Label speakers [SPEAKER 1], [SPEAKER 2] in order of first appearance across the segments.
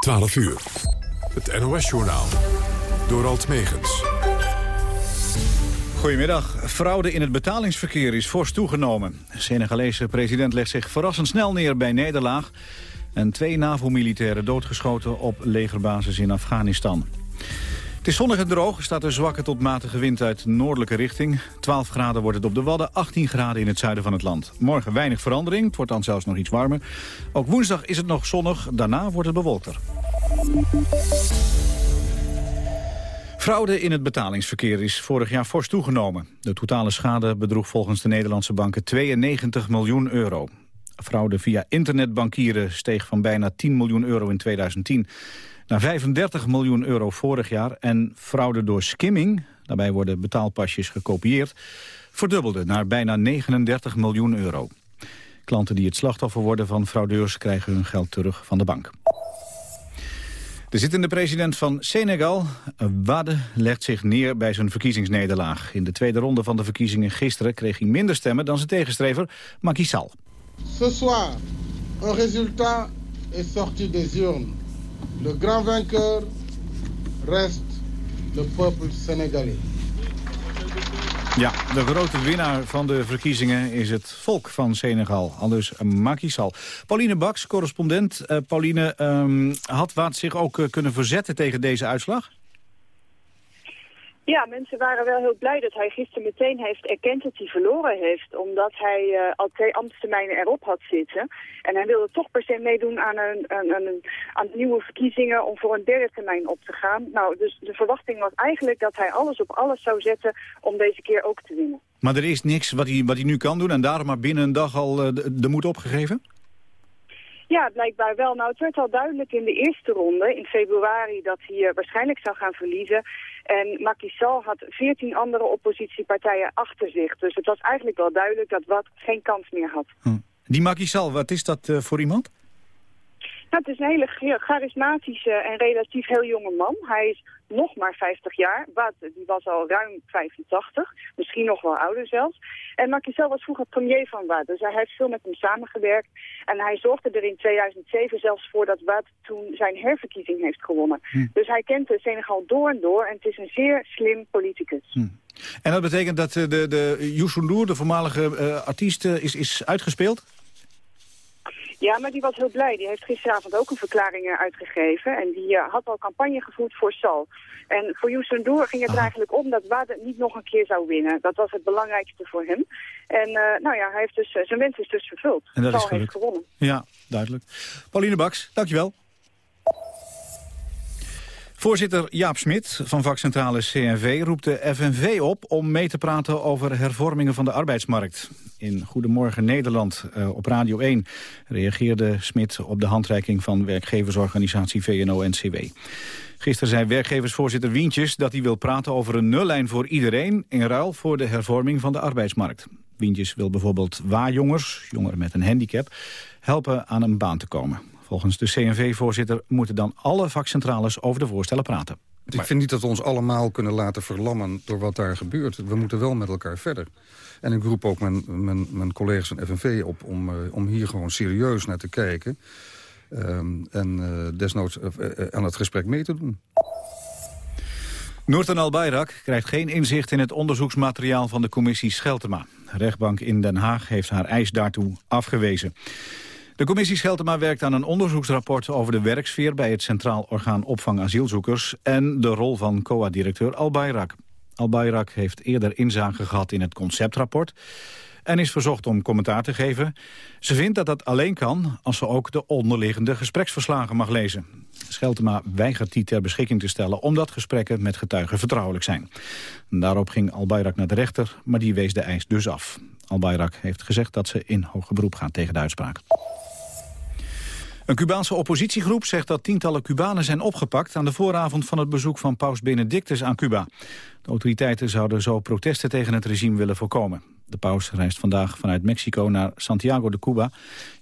[SPEAKER 1] 12 uur. Het NOS-journaal. Door Alt Megens.
[SPEAKER 2] Goedemiddag. Fraude in het betalingsverkeer is fors toegenomen. De Senegalese president legt zich verrassend snel neer bij nederlaag... en twee NAVO-militairen doodgeschoten op legerbasis in Afghanistan. Het is zonnig en droog, staat een zwakke tot matige wind uit noordelijke richting. 12 graden wordt het op de Wadden, 18 graden in het zuiden van het land. Morgen weinig verandering, het wordt dan zelfs nog iets warmer. Ook woensdag is het nog zonnig, daarna wordt het bewolkter. Fraude in het betalingsverkeer is vorig jaar fors toegenomen. De totale schade bedroeg volgens de Nederlandse banken 92 miljoen euro. Fraude via internetbankieren steeg van bijna 10 miljoen euro in 2010 naar 35 miljoen euro vorig jaar. En fraude door skimming, daarbij worden betaalpasjes gekopieerd, verdubbelde naar bijna 39 miljoen euro. Klanten die het slachtoffer worden van fraudeurs krijgen hun geld terug van de bank. De zittende president van Senegal, Wade, legt zich neer bij zijn verkiezingsnederlaag. In de tweede ronde van de verkiezingen gisteren kreeg hij minder stemmen dan zijn tegenstrever Macky Sall.
[SPEAKER 3] Ce soir, un résultat est sorti des urnes. Le grand vainqueur reste le peuple sénégalais.
[SPEAKER 2] Ja, de grote winnaar van de verkiezingen is het volk van Senegal. Anders Macky Sall. Pauline Baks, correspondent. Uh, Pauline, um, had Waad zich ook uh, kunnen verzetten tegen deze uitslag?
[SPEAKER 4] Ja, mensen waren wel heel blij dat hij gisteren meteen heeft erkend dat hij verloren heeft. Omdat hij uh, al twee ambtstermijnen erop had zitten. En hij wilde toch per se meedoen aan, een, een, een, aan nieuwe verkiezingen om voor een derde termijn op te gaan. Nou, dus de verwachting was eigenlijk dat hij alles op alles zou zetten om deze keer ook te winnen.
[SPEAKER 2] Maar er is niks wat hij, wat hij nu kan doen en daarom maar binnen een dag al uh, de, de moed opgegeven?
[SPEAKER 4] Ja, blijkbaar wel. Nou, het werd al duidelijk in de eerste ronde, in februari, dat hij uh, waarschijnlijk zou gaan verliezen. En Macky had veertien andere oppositiepartijen achter zich. Dus het was eigenlijk wel duidelijk dat Wat geen kans meer had.
[SPEAKER 2] Hm. Die Macky wat is dat uh, voor iemand?
[SPEAKER 4] Nou, het is een hele charismatische en relatief heel jonge man. Hij is nog maar 50 jaar. Wat, die was al ruim 85, misschien nog wel ouder zelfs. En Macky Sall was vroeger premier van Wad, dus hij heeft veel met hem samengewerkt. En hij zorgde er in 2007 zelfs voor dat Wad toen zijn herverkiezing heeft gewonnen. Hm. Dus hij kent de Senegal door en door en het is een zeer slim politicus.
[SPEAKER 2] Hm. En dat betekent dat de, de Youssou N'Dour, de voormalige uh, artiest, uh, is, is uitgespeeld?
[SPEAKER 4] Ja, maar die was heel blij. Die heeft gisteravond ook een verklaring uitgegeven. En die uh, had al campagne gevoerd voor Sal. En voor Youssou N'Dour ging het er eigenlijk om dat Wade niet nog een keer zou winnen. Dat was het belangrijkste voor hem. En uh, nou ja, hij heeft dus, uh, zijn wens is dus vervuld.
[SPEAKER 2] En dat
[SPEAKER 4] Sal
[SPEAKER 2] is
[SPEAKER 4] heeft gewonnen.
[SPEAKER 2] Ja, duidelijk. Pauline Baks, dankjewel. Voorzitter Jaap Smit van vakcentrale CNV roept de FNV op om mee te praten over hervormingen van de arbeidsmarkt. In Goedemorgen Nederland uh, op Radio 1 reageerde Smit op de handreiking van werkgeversorganisatie VNO-NCW. Gisteren zei werkgeversvoorzitter Wientjes dat hij wil praten over een nullijn voor iedereen in ruil voor de hervorming van de arbeidsmarkt. Wientjes wil bijvoorbeeld waarjongers, jongeren met een handicap, helpen aan een baan te komen. Volgens de CNV-voorzitter moeten dan alle vakcentrales over de voorstellen praten.
[SPEAKER 5] Ik vind niet dat we ons allemaal kunnen laten verlammen door wat daar gebeurt. We moeten wel met elkaar verder. En ik roep ook mijn, mijn, mijn collega's van FNV op om, uh, om hier gewoon serieus naar te kijken. Um, en uh, desnoods uh, aan het gesprek mee te doen.
[SPEAKER 2] Noorten Al-Bayrak krijgt geen inzicht in het onderzoeksmateriaal van de commissie Scheltema. Rechtbank in Den Haag heeft haar eis daartoe afgewezen. De commissie Scheltema werkt aan een onderzoeksrapport over de werksfeer bij het Centraal Orgaan Opvang Asielzoekers en de rol van COA-directeur Al-Bayrak. Al-Bayrak heeft eerder inzage gehad in het conceptrapport en is verzocht om commentaar te geven. Ze vindt dat dat alleen kan als ze ook de onderliggende gespreksverslagen mag lezen. Scheltema weigert die ter beschikking te stellen omdat gesprekken met getuigen vertrouwelijk zijn. Daarop ging Al-Bayrak naar de rechter, maar die wees de eis dus af. Al-Bayrak heeft gezegd dat ze in hoger beroep gaat tegen de uitspraak. Een Cubaanse oppositiegroep zegt dat tientallen Cubanen zijn opgepakt... aan de vooravond van het bezoek van paus Benedictus aan Cuba. De autoriteiten zouden zo protesten tegen het regime willen voorkomen. De paus reist vandaag vanuit Mexico naar Santiago de Cuba.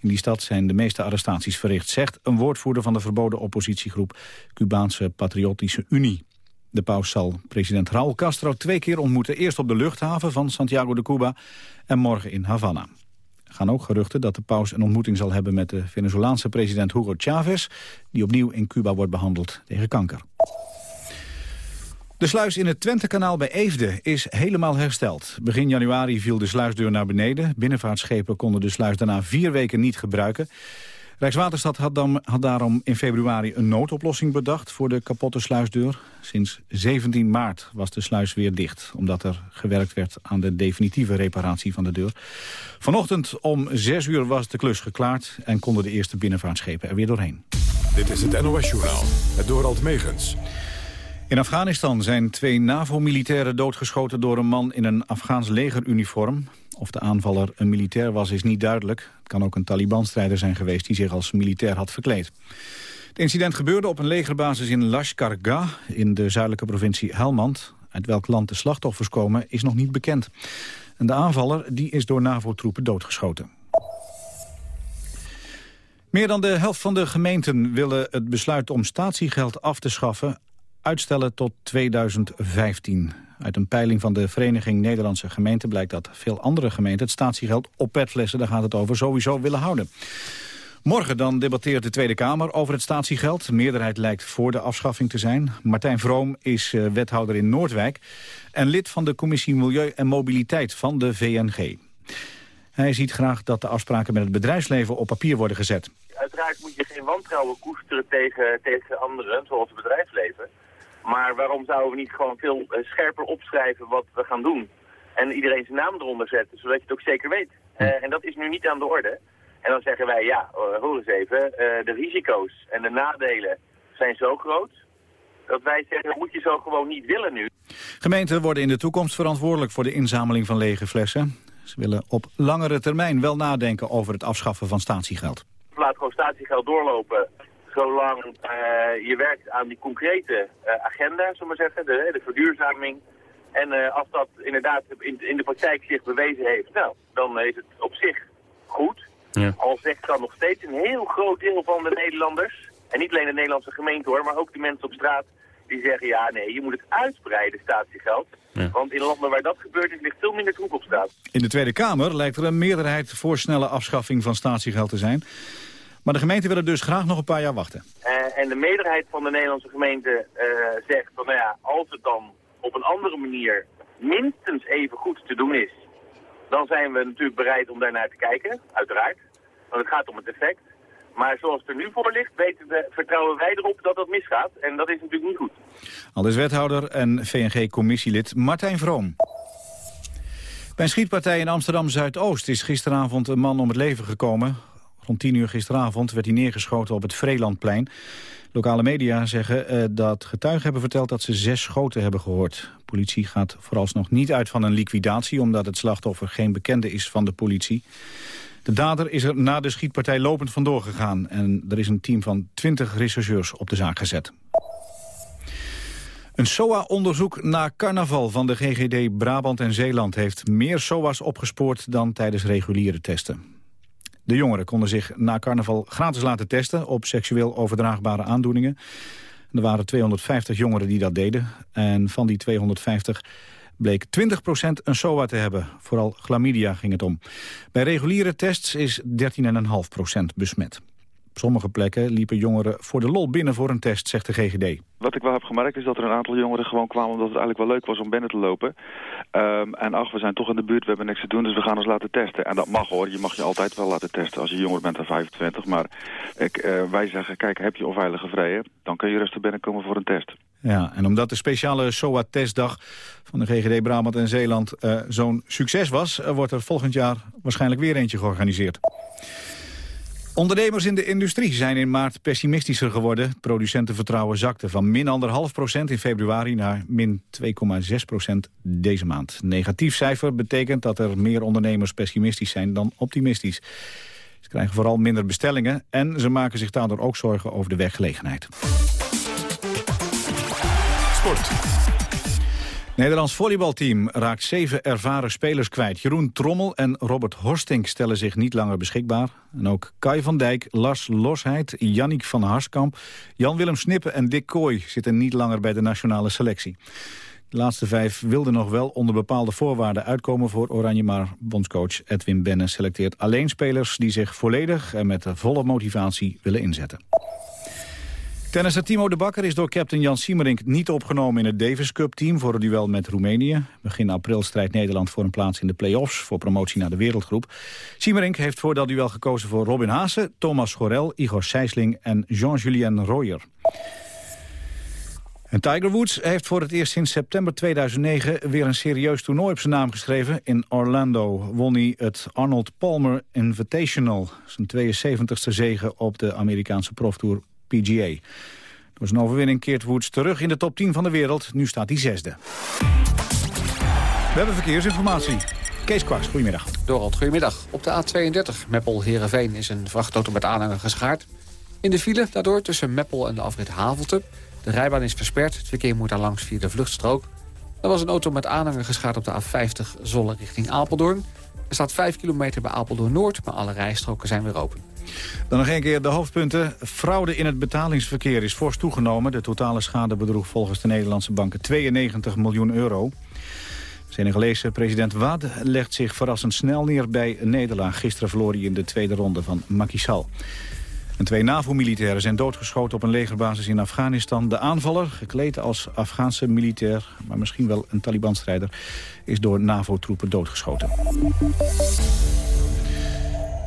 [SPEAKER 2] In die stad zijn de meeste arrestaties verricht, zegt een woordvoerder van de verboden oppositiegroep Cubaanse Patriotische Unie. De paus zal president Raúl Castro twee keer ontmoeten. Eerst op de luchthaven van Santiago de Cuba en morgen in Havana. Gaan ook geruchten dat de paus een ontmoeting zal hebben met de Venezolaanse president Hugo Chavez, die opnieuw in Cuba wordt behandeld tegen kanker. De sluis in het Twentekanaal bij Eefde is helemaal hersteld. Begin januari viel de sluisdeur naar beneden. Binnenvaartschepen konden de sluis daarna vier weken niet gebruiken. Rijkswaterstad had, dan, had daarom in februari een noodoplossing bedacht voor de kapotte sluisdeur. Sinds 17 maart was de sluis weer dicht, omdat er gewerkt werd aan de definitieve reparatie van de deur. Vanochtend om 6 uur was de klus geklaard en konden de eerste binnenvaartschepen er weer doorheen.
[SPEAKER 1] Dit is het NOS-journaal, het Dorald Megens.
[SPEAKER 2] In Afghanistan zijn twee NAVO-militairen doodgeschoten door een man in een Afghaans legeruniform. Of de aanvaller een militair was, is niet duidelijk. Het kan ook een Taliban-strijder zijn geweest die zich als militair had verkleed. Het incident gebeurde op een legerbasis in Lashkar in de zuidelijke provincie Helmand. Uit welk land de slachtoffers komen is nog niet bekend. En de aanvaller die is door NAVO-troepen doodgeschoten. Meer dan de helft van de gemeenten willen het besluit om statiegeld af te schaffen uitstellen tot 2015. Uit een peiling van de Vereniging Nederlandse Gemeenten blijkt dat veel andere gemeenten het statiegeld op petflessen, daar gaat het over, sowieso willen houden. Morgen dan debatteert de Tweede Kamer over het statiegeld. De meerderheid lijkt voor de afschaffing te zijn. Martijn Vroom is uh, wethouder in Noordwijk en lid van de Commissie Milieu en Mobiliteit van de VNG. Hij ziet graag dat de afspraken met het bedrijfsleven op papier worden gezet.
[SPEAKER 6] Uiteraard moet je geen wantrouwen koesteren tegen, tegen anderen, zoals het bedrijfsleven. Maar waarom zouden we niet gewoon veel eh, scherper opschrijven wat we gaan doen? En iedereen zijn naam eronder zetten, zodat je het ook zeker weet. Uh, en dat is nu niet aan de orde. En dan zeggen wij, ja, uh, hoor eens even, de risico's en de nadelen zijn zo groot... dat wij zeggen, dat moet je zo gewoon niet willen nu.
[SPEAKER 2] Gemeenten worden in de toekomst verantwoordelijk voor de inzameling van lege flessen. Ze willen op langere termijn wel nadenken over het afschaffen van statiegeld.
[SPEAKER 6] Laat gewoon statiegeld doorlopen zolang uh, je werkt aan die concrete uh, agenda, zullen we maar zeggen, de, de verduurzaming. En uh, als dat inderdaad in, in, de praktijk zich bewezen heeft, nou, dan is het op zich goed. Ja. Al zegt dan nog steeds een heel groot deel van de Nederlanders, en niet alleen de Nederlandse gemeente hoor, maar ook de mensen op straat, die zeggen ja nee, je moet het uitbreiden, statiegeld. Ja. Want in landen waar dat gebeurt is, ligt veel minder troep op straat.
[SPEAKER 2] In de Tweede Kamer lijkt er een meerderheid voor snelle afschaffing van statiegeld te zijn. Maar de gemeenten willen dus graag nog een paar jaar wachten.
[SPEAKER 6] Uh, en de meerderheid van de Nederlandse gemeente uh, zegt van, nou ja, als het dan op een andere manier minstens even goed te doen is, dan zijn we natuurlijk bereid om daarnaar te kijken, uiteraard. Want het gaat om het effect. Maar zoals het er nu voor ligt, weten we, vertrouwen wij erop dat dat misgaat. En dat is natuurlijk niet goed.
[SPEAKER 2] Al is wethouder en VNG-commissielid Martijn Vroom. Bij een schietpartij in Amsterdam-Zuidoost is gisteravond een man om het leven gekomen. Rond 10 uur gisteravond werd hij neergeschoten op het Vreelandplein. Lokale media zeggen uh, dat getuigen hebben verteld dat ze zes schoten hebben gehoord. Politie gaat vooralsnog niet uit van een liquidatie... omdat het slachtoffer geen bekende is van de politie. De dader is er na de schietpartij lopend vandoor gegaan... en er is een team van 20 rechercheurs op de zaak gezet. Een SOA-onderzoek naar carnaval van de GGD Brabant en Zeeland... heeft meer SOA's opgespoord dan tijdens reguliere testen. De jongeren konden zich na carnaval gratis laten testen op seksueel overdraagbare aandoeningen. Er waren 250 jongeren die dat deden. En van die 250 bleek 20% een SOA te hebben. Vooral chlamydia ging het om. Bij reguliere tests is 13,5% besmet sommige plekken liepen jongeren voor de lol binnen voor een test, zegt de GGD.
[SPEAKER 7] Wat ik wel heb gemerkt is dat er een aantal jongeren gewoon kwamen... omdat het eigenlijk wel leuk was om binnen te lopen. Um, en ach, we zijn toch in de buurt, we hebben niks te doen, dus we gaan ons laten testen. En dat mag hoor, je mag je altijd wel laten testen als je jonger bent dan 25. Maar ik, uh, wij zeggen, kijk, heb je onveilige vrijen... dan kun je rustig binnenkomen voor een test.
[SPEAKER 2] Ja, en omdat de speciale SOA-testdag van de GGD Brabant en Zeeland uh, zo'n succes was... Uh, wordt er volgend jaar waarschijnlijk weer eentje georganiseerd. Ondernemers in de industrie zijn in maart pessimistischer geworden. Producentenvertrouwen zakte van min 1,5 procent in februari naar min 2,6 procent deze maand. Negatief cijfer betekent dat er meer ondernemers pessimistisch zijn dan optimistisch. Ze krijgen vooral minder bestellingen en ze maken zich daardoor ook zorgen over de werkgelegenheid. Sport. Nederlands volleybalteam raakt zeven ervaren spelers kwijt. Jeroen Trommel en Robert Horstink stellen zich niet langer beschikbaar. En ook Kai van Dijk, Lars Losheid, Jannik van Harskamp... Jan-Willem Snippen en Dick Kooi zitten niet langer bij de nationale selectie. De laatste vijf wilden nog wel onder bepaalde voorwaarden uitkomen voor Oranje... maar bondscoach Edwin Benne selecteert alleen spelers die zich volledig... en met volle motivatie willen inzetten. Tennisser Timo de Bakker is door captain Jan Siemerink niet opgenomen in het Davis Cup team voor het duel met Roemenië. Begin april strijdt Nederland voor een plaats in de play-offs voor promotie naar de wereldgroep. Siemerink heeft voor dat duel gekozen voor Robin Haase, Thomas Gorel, Igor Sijsling en Jean-Julien Royer. En Tiger Woods heeft voor het eerst sinds september 2009 weer een serieus toernooi op zijn naam geschreven. In Orlando won hij het Arnold Palmer Invitational, zijn 72e zege op de Amerikaanse proftour PGA. Door zijn overwinning keert Woods terug in de top 10 van de wereld. Nu staat hij zesde. We hebben verkeersinformatie. Kees Kwaks, goedemiddag.
[SPEAKER 8] Dorald, goedemiddag. Op de A32 Meppel-Herenveen is een vrachtauto met aanhanger geschaard. In de file daardoor tussen Meppel en de afrit Havelte. De rijbaan is versperd. Het verkeer moet daar langs via de vluchtstrook. Er was een auto met aanhanger geschaard op de A50 Zolle richting Apeldoorn. Er staat 5 kilometer bij Apeldoorn Noord, maar alle rijstroken zijn weer open.
[SPEAKER 2] Dan nog een keer de hoofdpunten. Fraude in het betalingsverkeer is fors toegenomen. De totale schade bedroeg volgens de Nederlandse banken 92 miljoen euro. Senegalese president Wade legt zich verrassend snel neer bij nederlaag. Gisteren verloor hij in de tweede ronde van Macky Sall. En twee NAVO-militairen zijn doodgeschoten op een legerbasis in Afghanistan. De aanvaller, gekleed als Afghaanse militair, maar misschien wel een Taliban-strijder... is door NAVO-troepen doodgeschoten.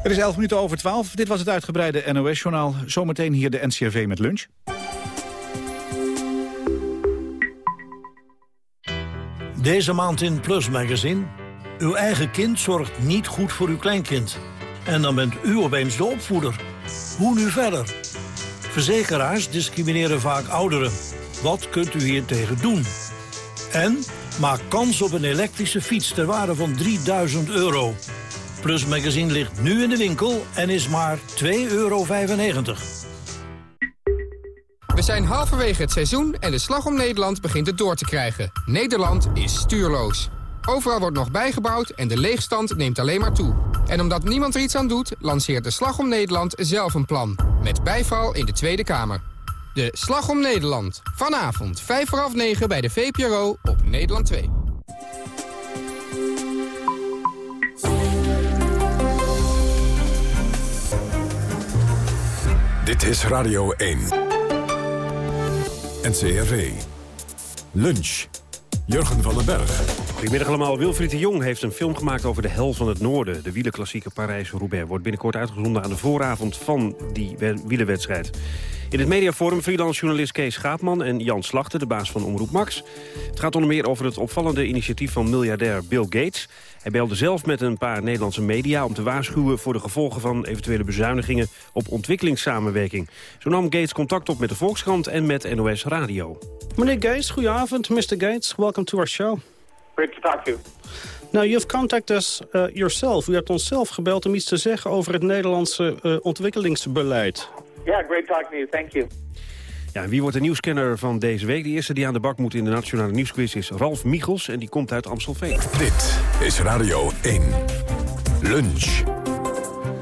[SPEAKER 2] Het is 11 minuten over 12. Dit was het uitgebreide NOS-journaal. Zometeen hier de NCRV met lunch.
[SPEAKER 9] Deze maand in Plus Magazine. Uw eigen kind zorgt niet goed voor uw kleinkind. En dan bent u opeens de opvoeder. Hoe nu verder? Verzekeraars discrimineren vaak ouderen. Wat kunt u hier tegen doen? En maak kans op een elektrische fiets ter waarde van 3000 euro. Plus Magazine ligt nu in de winkel en is maar 2,95 euro.
[SPEAKER 10] We zijn halverwege het seizoen en de slag om Nederland begint het door te krijgen. Nederland is stuurloos. Overal wordt nog bijgebouwd en de leegstand neemt alleen maar toe. En omdat niemand er iets aan doet, lanceert de Slag om Nederland zelf een plan. Met bijval in de Tweede Kamer. De Slag om Nederland. Vanavond 5 voor half 9 bij de VPRO op Nederland 2.
[SPEAKER 1] Dit is Radio 1. NCRV. Lunch. Jurgen van den Berg.
[SPEAKER 11] Goedemiddag allemaal. Wilfried de Jong heeft een film gemaakt over de hel van het noorden. De wielerklassieke Parijs-Roubaix wordt binnenkort uitgezonden aan de vooravond van die wielerwedstrijd. In het mediaforum freelance journalist Kees Schaapman en Jan Slachter, de baas van Omroep Max. Het gaat onder meer over het opvallende initiatief van miljardair Bill Gates. Hij belde zelf met een paar Nederlandse media om te waarschuwen voor de gevolgen van eventuele bezuinigingen op ontwikkelingssamenwerking. Zo nam Gates contact op met de Volkskrant en met NOS Radio.
[SPEAKER 12] Meneer Gates, goedenavond. Mr. Gates, welcome to our show.
[SPEAKER 13] Great to talk to you.
[SPEAKER 12] Now, you've contacted us uh, yourself. U hebt ons zelf gebeld om iets te zeggen over het Nederlandse uh, ontwikkelingsbeleid.
[SPEAKER 13] Yeah, great talking to you. Thank you.
[SPEAKER 11] Ja, wie wordt de nieuwscanner van deze week? De eerste die aan de bak moet in de Nationale Nieuwsquiz is Ralf Michels. En die komt uit Amstelveen.
[SPEAKER 1] Dit is Radio 1. Lunch.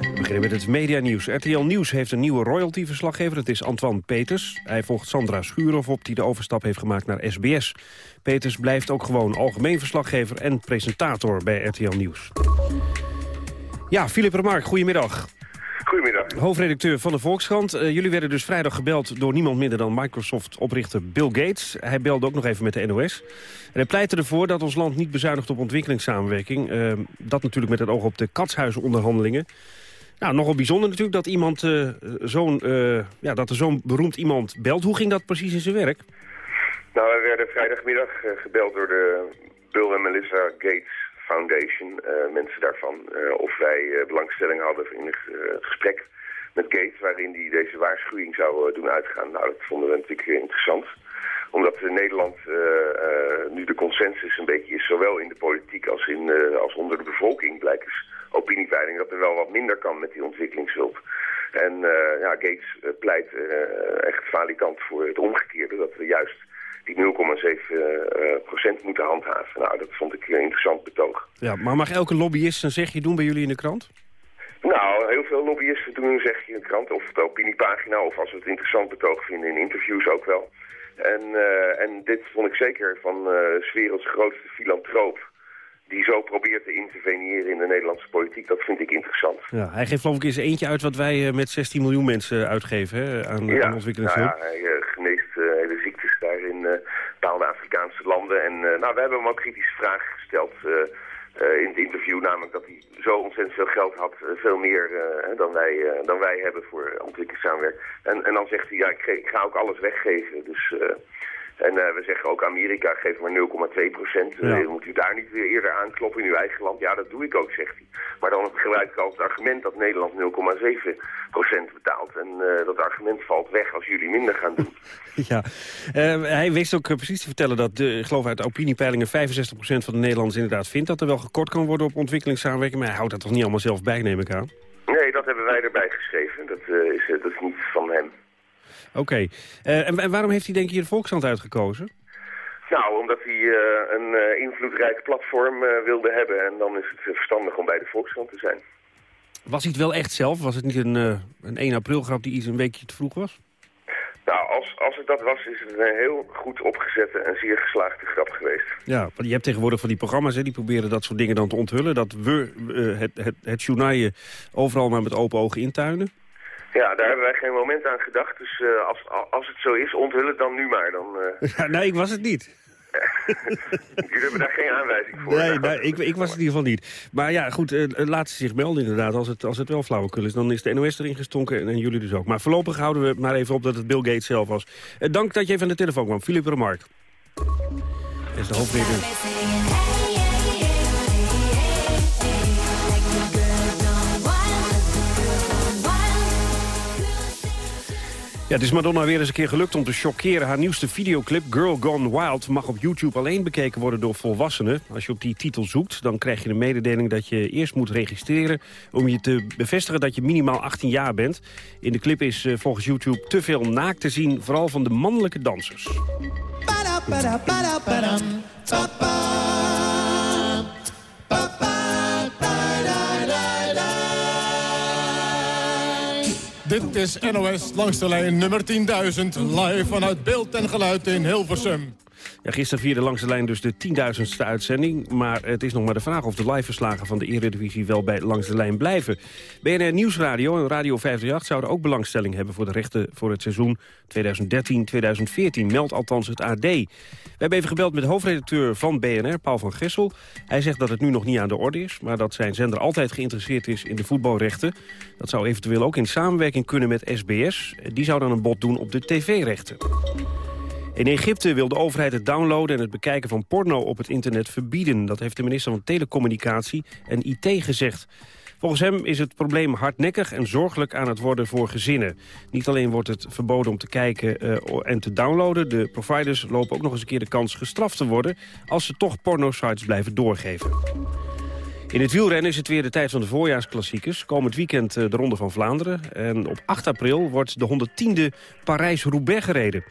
[SPEAKER 11] We beginnen met het medianieuws. RTL Nieuws heeft een nieuwe royalty-verslaggever. Dat is Antoine Peters. Hij volgt Sandra Schuurhoff op die de overstap heeft gemaakt naar SBS. Peters blijft ook gewoon algemeen verslaggever en presentator bij RTL Nieuws. Ja, Philip Remark, goedemiddag.
[SPEAKER 14] Goedemiddag.
[SPEAKER 11] Hoofdredacteur van de Volkskrant. Uh, jullie werden dus vrijdag gebeld door niemand minder dan Microsoft-oprichter Bill Gates. Hij belde ook nog even met de NOS. En hij pleitte ervoor dat ons land niet bezuinigt op ontwikkelingssamenwerking. Uh, dat natuurlijk met het oog op de katshuizenonderhandelingen. Nou, nogal bijzonder natuurlijk dat, iemand, uh, zo'n, ja, dat er zo'n beroemd iemand belt. Hoe ging dat precies in zijn werk?
[SPEAKER 14] Nou, we werden vrijdagmiddag gebeld door de Bill en Melissa Gates Foundation, mensen daarvan, of wij belangstelling hadden in een gesprek met Gates waarin hij deze waarschuwing zou doen uitgaan. Nou, dat vonden we natuurlijk interessant omdat in Nederland nu de consensus een beetje is, zowel in de politiek als, in, als onder de bevolking, blijkt dus opiniepeiling, dat er wel wat minder kan met die ontwikkelingshulp. En ja, Gates pleit echt falikant voor het omgekeerde, dat we juist die 0,7 procent moeten handhaven. Nou, dat vond ik een interessant betoog.
[SPEAKER 11] Ja, maar mag elke lobbyist een zegje doen bij jullie in de krant?
[SPEAKER 14] Nou, heel veel lobbyisten doen hun zegje in de krant of op de opiniepagina... of als we het interessant betoog vinden in interviews ook wel. En, uh, en dit vond ik zeker van uh, 's werelds grootste filantroop die zo probeert te interveneren in de Nederlandse politiek. Dat vind ik interessant.
[SPEAKER 11] Ja, hij geeft geloof ik eens eentje uit wat wij uh, met 16 miljoen mensen uitgeven hè, aan,
[SPEAKER 14] ja,
[SPEAKER 11] aan ontwikkelingshulp.
[SPEAKER 14] Nou ja, hij uh, geneest uh, hele ziektes daar in bepaalde Afrikaanse landen. En nou, we hebben hem ook kritische vragen gesteld in het interview. Namelijk dat hij zo ontzettend veel geld had, veel meer dan, wij, dan wij hebben voor ontwikkelingssamenwerking. En, en dan zegt hij, ja, ik, ik, ga ook alles weggeven. Dus... En uh, we zeggen ook Amerika geeft maar 0,2 procent. Ja. Uh, moet u daar niet weer eerder aankloppen in uw eigen land? Ja, dat doe ik ook, zegt hij. Maar dan gebruik ik al het argument dat Nederland 0,7 procent betaalt. En uh, dat argument valt weg als jullie minder gaan doen.
[SPEAKER 11] ja, hij wist ook precies te vertellen dat, de, ik geloof uit de opiniepeilingen... 65 procent van de Nederlanders inderdaad vindt dat er wel gekort kan worden op ontwikkelingssamenwerking. Maar hij houdt dat toch niet allemaal zelf bij, neem ik aan?
[SPEAKER 14] Nee, dat hebben wij erbij geschreven. Dat, is, dat is niet van hem.
[SPEAKER 11] Oké. Okay. Uh, en, en, waarom heeft hij denk je hier de Volkskrant uitgekozen?
[SPEAKER 14] Nou, omdat hij uh, een uh, invloedrijk platform wilde hebben. En dan is het verstandig om bij de Volkskrant te zijn.
[SPEAKER 11] Was hij het wel echt zelf? Was het niet een, een 1 april grap die iets een weekje te vroeg was?
[SPEAKER 14] Nou, als, als het dat was, is het een heel goed opgezette en zeer geslaagde grap geweest.
[SPEAKER 11] Ja, want je hebt tegenwoordig van die programma's, hè, die proberen dat soort dingen dan te onthullen. Dat we het, het, het journaille overal maar met open ogen intuinen.
[SPEAKER 14] Ja, daar hebben wij geen moment aan gedacht. Dus uh, als, als het zo is, onthul het dan nu maar. Dan, uh...
[SPEAKER 11] ja, nee, ik was het niet.
[SPEAKER 14] Jullie hebben daar geen aanwijzing voor.
[SPEAKER 11] Nee, nou, ik, ik was het in ieder geval niet. Maar ja, goed, uh, laat ze zich melden inderdaad. Als het, als het wel flauwekul is, dan is de NOS erin gestonken en, en jullie dus ook. Maar voorlopig houden we maar even op dat het Bill Gates zelf was. dank dat je even aan de telefoon kwam. Philippe Remark. is de hoofdreden. Ja, het is Madonna weer eens een keer gelukt om te chockeren. Haar nieuwste videoclip, Girl Gone Wild, mag op YouTube alleen bekeken worden door volwassenen. Als je op die titel zoekt, dan krijg je de mededeling dat je eerst moet registreren... om je te bevestigen dat je minimaal 18 jaar bent. In de clip is uh, volgens YouTube te veel naakt te zien, vooral van de mannelijke dansers.
[SPEAKER 15] Dit is NOS langs de lijn nummer 10.000, live vanuit beeld en geluid in Hilversum.
[SPEAKER 11] Ja, gisteren vierde langs de lijn dus de 10.000ste uitzending. Maar het is nog maar de vraag of de liveverslagen van de Eredivisie wel bij langs de lijn blijven. BNR Nieuwsradio en Radio 538 zouden ook belangstelling hebben voor de rechten voor het seizoen 2013-2014. Meldt althans het AD. We hebben even gebeld met hoofdredacteur van BNR, Paul van Gessel. Hij zegt dat het nu nog niet aan de orde is, maar dat zijn zender altijd geïnteresseerd is in de voetbalrechten. Dat zou eventueel ook in samenwerking kunnen met SBS. Die zou dan een bod doen op de tv-rechten. In Egypte wil de overheid het downloaden en het bekijken van porno op het internet verbieden. Dat heeft de minister van Telecommunicatie en IT gezegd. Volgens hem is het probleem hardnekkig en zorgelijk aan het worden voor gezinnen. Niet alleen wordt het verboden om te kijken uh, en te downloaden... de providers lopen ook nog eens een keer de kans gestraft te worden... als ze toch pornosites blijven doorgeven. In het wielrennen is het weer de tijd van de voorjaarsklassiekers. Komend weekend de Ronde van Vlaanderen. En op 8 april wordt de 110e Parijs-Roubaix gereden.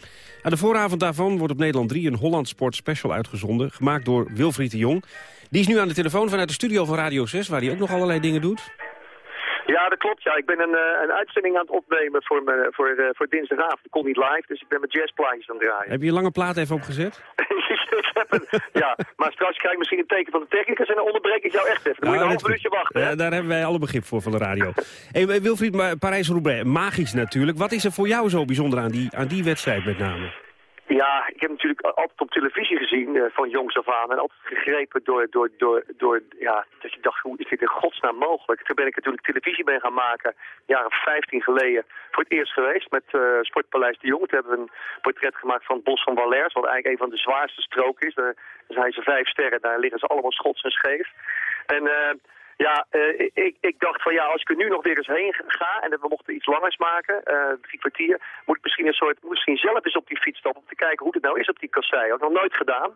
[SPEAKER 11] Aan de vooravond daarvan wordt op Nederland 3 een Holland Sport Special uitgezonden. Gemaakt door Wilfried de Jong. Die is nu aan de telefoon vanuit de studio van Radio 6, waar hij ook nog allerlei dingen doet.
[SPEAKER 16] Ja, dat klopt. Ja. Ik ben een, uh, een uitzending aan het opnemen voor, me, voor, uh, voor dinsdagavond. Ik kon niet live, dus ik ben mijn jazzplaatjes aan het draaien.
[SPEAKER 11] Heb je een lange plaat even opgezet?
[SPEAKER 16] ja, maar straks krijg ik misschien een teken van de technicus en dan onderbreek ik jou echt even. Dan moet je een half minuutje wachten.
[SPEAKER 11] Ja, daar hebben wij alle begrip voor van de radio. hey, Wilfried, maar Parijs-Roubaix, magisch natuurlijk. Wat is er voor jou zo bijzonder aan die, aan die wedstrijd met name?
[SPEAKER 16] Ja, ik heb natuurlijk altijd op televisie gezien uh, van jongs af aan. En altijd gegrepen door, door, door, door ja, dat je dacht, hoe is dit in godsnaam mogelijk? Toen ben ik natuurlijk televisie mee gaan maken, jaren 15 geleden, voor het eerst geweest met uh, Sportpaleis de Jong. Toen hebben we een portret gemaakt van Bos van Valers, wat eigenlijk een van de zwaarste stroken is. Daar zijn ze vijf sterren, daar liggen ze allemaal schots en scheef. En... Uh, ja, uh, ik, ik dacht van ja, als ik er nu nog weer eens heen ga en we mochten iets langers maken, uh, drie kwartier, moet ik misschien een soort, misschien zelf eens op die fiets stappen om te kijken hoe het nou is op die kassei. Dat heb ik nog nooit gedaan.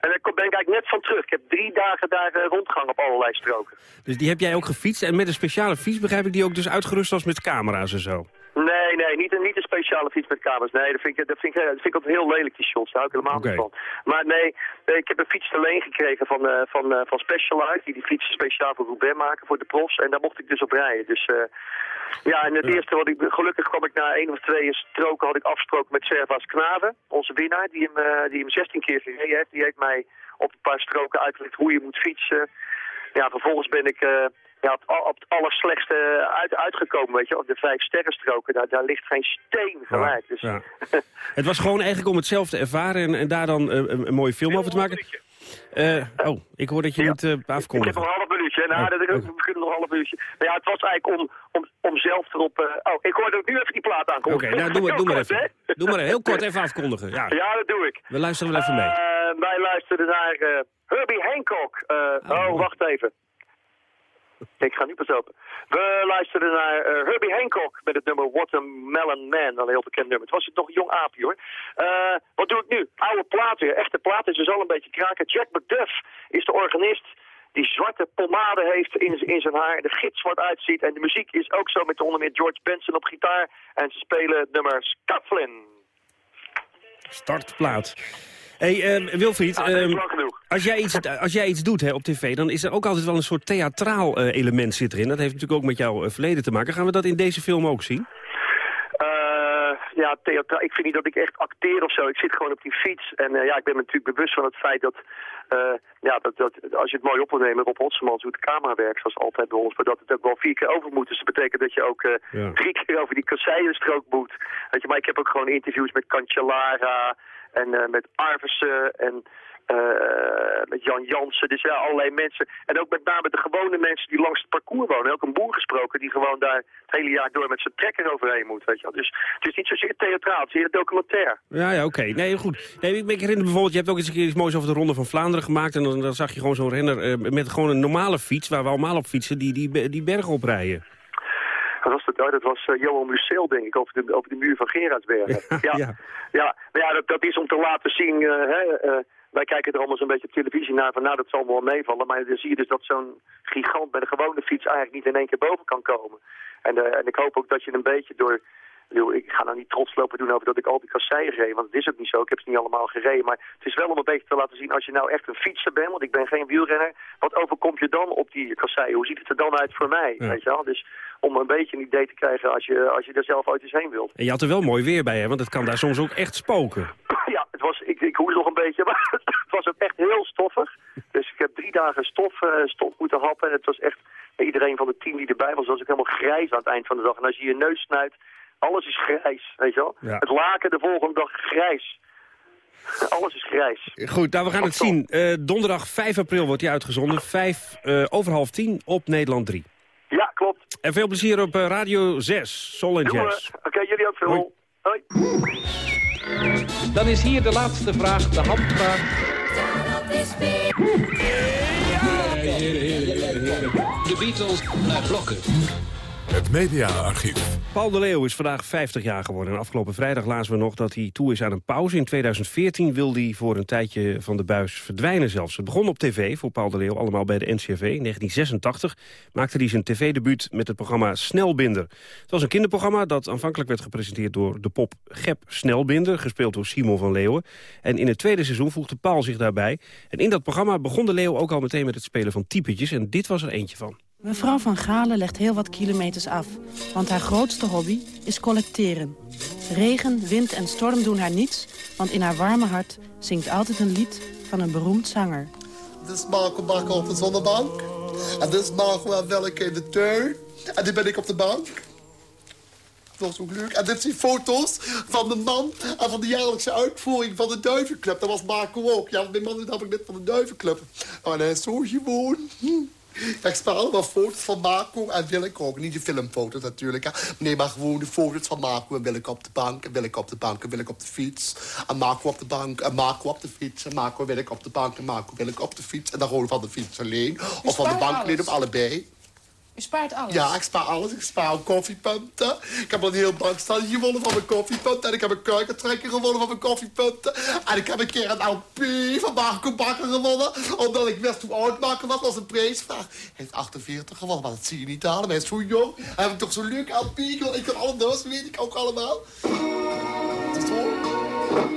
[SPEAKER 16] En daar ben ik eigenlijk net van terug. Ik heb drie dagen daar uh, rondgegaan op allerlei stroken.
[SPEAKER 11] Dus die heb jij ook gefietst en met een speciale fiets begrijp ik die ook dus uitgerust was met camera's en zo?
[SPEAKER 16] Nee, nee, niet, een- niet een speciale fiets met kamers. Nee, dat vind ik, dat vind ik, dat vind ik altijd heel lelijk, die shots. Daar hou ik helemaal niet van. Maar nee, eh, ik heb een fiets alleen gekregen van, eh, van, eh, van Specialized, die die fietsen speciaal voor Roubaix maken, voor de profs. En daar mocht ik dus op rijden. Dus ja, en het eerste wat ik, gelukkig kwam ik na één of twee stroken, had ik afgesproken met Servaas Knaven, onze winnaar, die hem, die hem 16 keer gereden heeft. Die heeft mij op een paar stroken uitgelegd hoe je moet fietsen. Ja, vervolgens ben ik ja, op, op het allerslechtste uit, uitgekomen, weet je. Op de vijf sterrenstroken, daar, daar ligt geen steen gelijk. Dus
[SPEAKER 11] Ja. Het was gewoon eigenlijk om het zelf te ervaren en, en daar dan eh, een, een mooie film over te maken. Eh, oh, ik hoor dat je moet eh,
[SPEAKER 16] Ik heb nog een half minuutje. Nou,
[SPEAKER 11] Oh,
[SPEAKER 16] dat, we kunnen nog een half minuutje. Maar ja, het was eigenlijk om, om, om zelf erop... eh, oh, ik hoorde ook nu even die plaat aankomen.
[SPEAKER 11] Oké, nou doe maar, doe maar even. Doe maar heel kort even afkondigen. Ja,
[SPEAKER 16] Ja, dat doe ik.
[SPEAKER 11] we luisteren wel even mee.
[SPEAKER 16] Wij luisterden naar Herbie Hancock. Eh, oh, wacht even. Ik ga nu pas open. We luisterden naar eh, Herbie Hancock met het nummer Watermelon Man. Een heel bekend nummer. Het was het nog jong aapje hoor. Eh, wat doe ik nu? Oude plaat weer. Echte plaat is dus al een beetje kraken. Jack McDuff is de organist die zwarte pomade heeft in, in zijn haar. De gids wat uitziet. En de muziek is ook zo met onder meer George Benson op gitaar. En ze spelen het nummer Scufflin.
[SPEAKER 11] Startplaat. Hey, eh, Wilfried, ehm, als, jij iets, als jij iets doet hè, op tv, dan is er ook altijd wel een soort theatraal eh, element zit erin. Dat heeft natuurlijk ook met jouw eh, verleden te maken. Gaan we dat in deze film ook zien?
[SPEAKER 16] Eh, ja, theater. Ik vind niet dat ik echt acteer of zo. Ik zit gewoon op die fiets. En ja, ik ben me natuurlijk bewust van het feit dat, ja, dat, dat als je het mooi op wil nemen, Rob Hotsemans, hoe de camera werkt, zoals altijd bij ons, maar dat het ook wel vier keer over moet. Dus dat betekent dat je ook
[SPEAKER 11] Ja.
[SPEAKER 16] drie keer over die kasseienstrook moet. Weet je, maar ik heb ook gewoon interviews met Cancellara en eh, met Arvissen en eh, met Jan Jansen. Dus ja, allerlei mensen. En ook met name de gewone mensen die langs het parcours wonen. Ook een boer gesproken die gewoon daar het hele jaar door met zijn trekker overheen moet. Weet je wel. Dus het is niet zozeer theatraal, het is meer documentair.
[SPEAKER 11] Ja, ja, oké. Nee, goed. Nee, ik, ik herinner bijvoorbeeld, je hebt ook eens een keer iets moois over de Ronde van Vlaanderen gemaakt. En dan, zag je gewoon zo'n renner eh, met gewoon een normale fiets, waar we allemaal op fietsen, die, die, die bergen oprijden.
[SPEAKER 16] Was dat? Dat was eh, Johan Luceel, denk ik, over de, over de muur van Gerardsbergen. ja, ja.
[SPEAKER 11] ja.
[SPEAKER 16] maar ja, dat, dat is om te laten zien... eh, hè, eh, wij kijken er allemaal zo'n beetje op televisie naar van... nou, dat zal wel meevallen. Maar dan zie je dus dat zo'n gigant met een gewone fiets... eigenlijk niet in één keer boven kan komen. En, en ik hoop ook dat je een beetje door... Ik ga nou niet trots lopen doen over dat ik al die kasseien reed, want het is ook niet zo. Ik heb ze niet allemaal gereden, maar het is wel om een beetje te laten zien als je nou echt een fietser bent, want ik ben geen wielrenner, wat overkomt je dan op die kasseien? Hoe ziet het er dan uit voor mij?
[SPEAKER 11] Ja.
[SPEAKER 16] Weet je wel? Dus om een beetje een idee te krijgen als je, als je er zelf ooit eens heen wilt.
[SPEAKER 11] En je had er wel mooi weer bij, hè? want het kan daar soms ook echt spoken.
[SPEAKER 16] Ja, het was, ik, ik hoes nog een beetje, maar het was ook echt heel stoffig. Dus ik heb drie dagen stof, eh, stof moeten happen. En het was echt, iedereen van het team die erbij was, was ook helemaal grijs aan het eind van de dag. En als je je neus snuit, alles is grijs, weet je wel.
[SPEAKER 11] Ja.
[SPEAKER 16] Het laken de volgende dag grijs. Alles is grijs.
[SPEAKER 11] Goed, nou we gaan het zien. Eh, donderdag 5 april wordt hij uitgezonden. 5 eh, over half 10 op Nederland 3.
[SPEAKER 16] Ja, klopt.
[SPEAKER 11] En veel plezier op eh, Radio 6, Sol en. Jazz.
[SPEAKER 16] Oké, jullie ook veel. Hoi.
[SPEAKER 8] Dan is hier de laatste vraag, de handvraag.
[SPEAKER 17] De Beatles naar blokken.
[SPEAKER 1] Het mediaarchief.
[SPEAKER 11] Paul de Leeuw is vandaag 50 jaar geworden. En afgelopen vrijdag lazen we nog dat hij toe is aan een pauze. In 2014 wilde hij voor een tijdje van de buis verdwijnen zelfs. Het begon op tv voor Paul de Leeuw, allemaal bij de NCRV. In 1986 maakte hij zijn tv-debuut met het programma Snelbinder. Het was een kinderprogramma dat aanvankelijk werd gepresenteerd door de pop Gep Snelbinder, gespeeld door Simon van Leeuwen. En in het tweede seizoen voegde Paul zich daarbij. En in dat programma begon de Leeuw ook al meteen met het spelen van typetjes. En dit was er eentje van.
[SPEAKER 18] Mevrouw van Galen legt heel wat kilometers af, want haar grootste hobby is collecteren. Regen, wind en storm doen haar niets, want in haar warme hart zingt altijd een lied van een beroemd zanger.
[SPEAKER 19] Dit is Marco Bakker op de zonnebank. En dit is Marco en Welke in de tuin. En die ben ik op de bank. Dat is ook leuk. En dit zijn foto's van de man en van de jaarlijkse uitvoering van de Duivenclub. Dat was Marco ook. Ja, mijn man is namelijk lid van de Duivenclub. En hij is zo gewoon. Hm. Ik speel allemaal foto's van Marco en Willeke ook. Niet de filmfoto's natuurlijk. Hè. Nee, maar gewoon de foto's van Marco en Willeke op de bank. En Willeke op de bank en Willeke op de fiets. En Marco op de bank en Marco op de fiets. En Marco Willeke op de bank en Marco Willeke op de fiets. En dan gewoon van de fiets alleen. Of van de bank alleen op allebei.
[SPEAKER 20] U spaart alles?
[SPEAKER 19] Ja, ik spaar alles. Ik spaar koffiepunten. Ik heb een heel bankstalletje gewonnen van mijn koffiepunten. En ik heb een kuikentrekker gewonnen van mijn koffiepunten. En ik heb een keer een LP van Marco Bakker gewonnen. Omdat ik wist hoe oud Bakker was, was een prijsvraag. Hij heeft 48 gewonnen, maar dat zie je niet aan. Hij is zo jong. Hij heeft toch zo'n leuk LP. Ik kan alle weet ik ook allemaal. Dat is zo.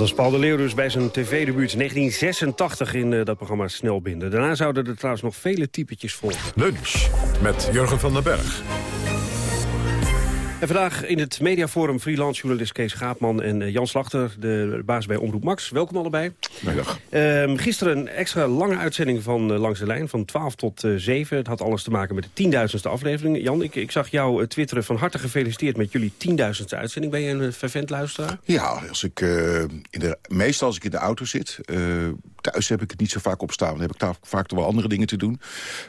[SPEAKER 11] Was Paul de Leeuw dus bij zijn tv-debuut 1986 in uh, dat programma Snelbinden. Daarna zouden er trouwens nog vele typetjes volgen.
[SPEAKER 1] Lunch met Jurgen van den Berg.
[SPEAKER 11] En vandaag in het mediaforum freelance journalist Kees Schaapman en uh, Jan Slachter, de baas bij Omroep Max. Welkom allebei.
[SPEAKER 1] Middag.
[SPEAKER 11] Uh, gisteren een extra lange uitzending van uh, Langs de Lijn, van 12 tot 7. Het had alles te maken met de tienduizendste aflevering. Jan, ik, ik zag jou twitteren van harte gefeliciteerd met jullie tienduizendste uitzending. Ben je een fervent luisteraar?
[SPEAKER 21] Ja, als ik, in de, meestal als ik in de auto zit. thuis heb ik het niet zo vaak op staan. Dan heb ik daar vaak wel andere dingen te doen.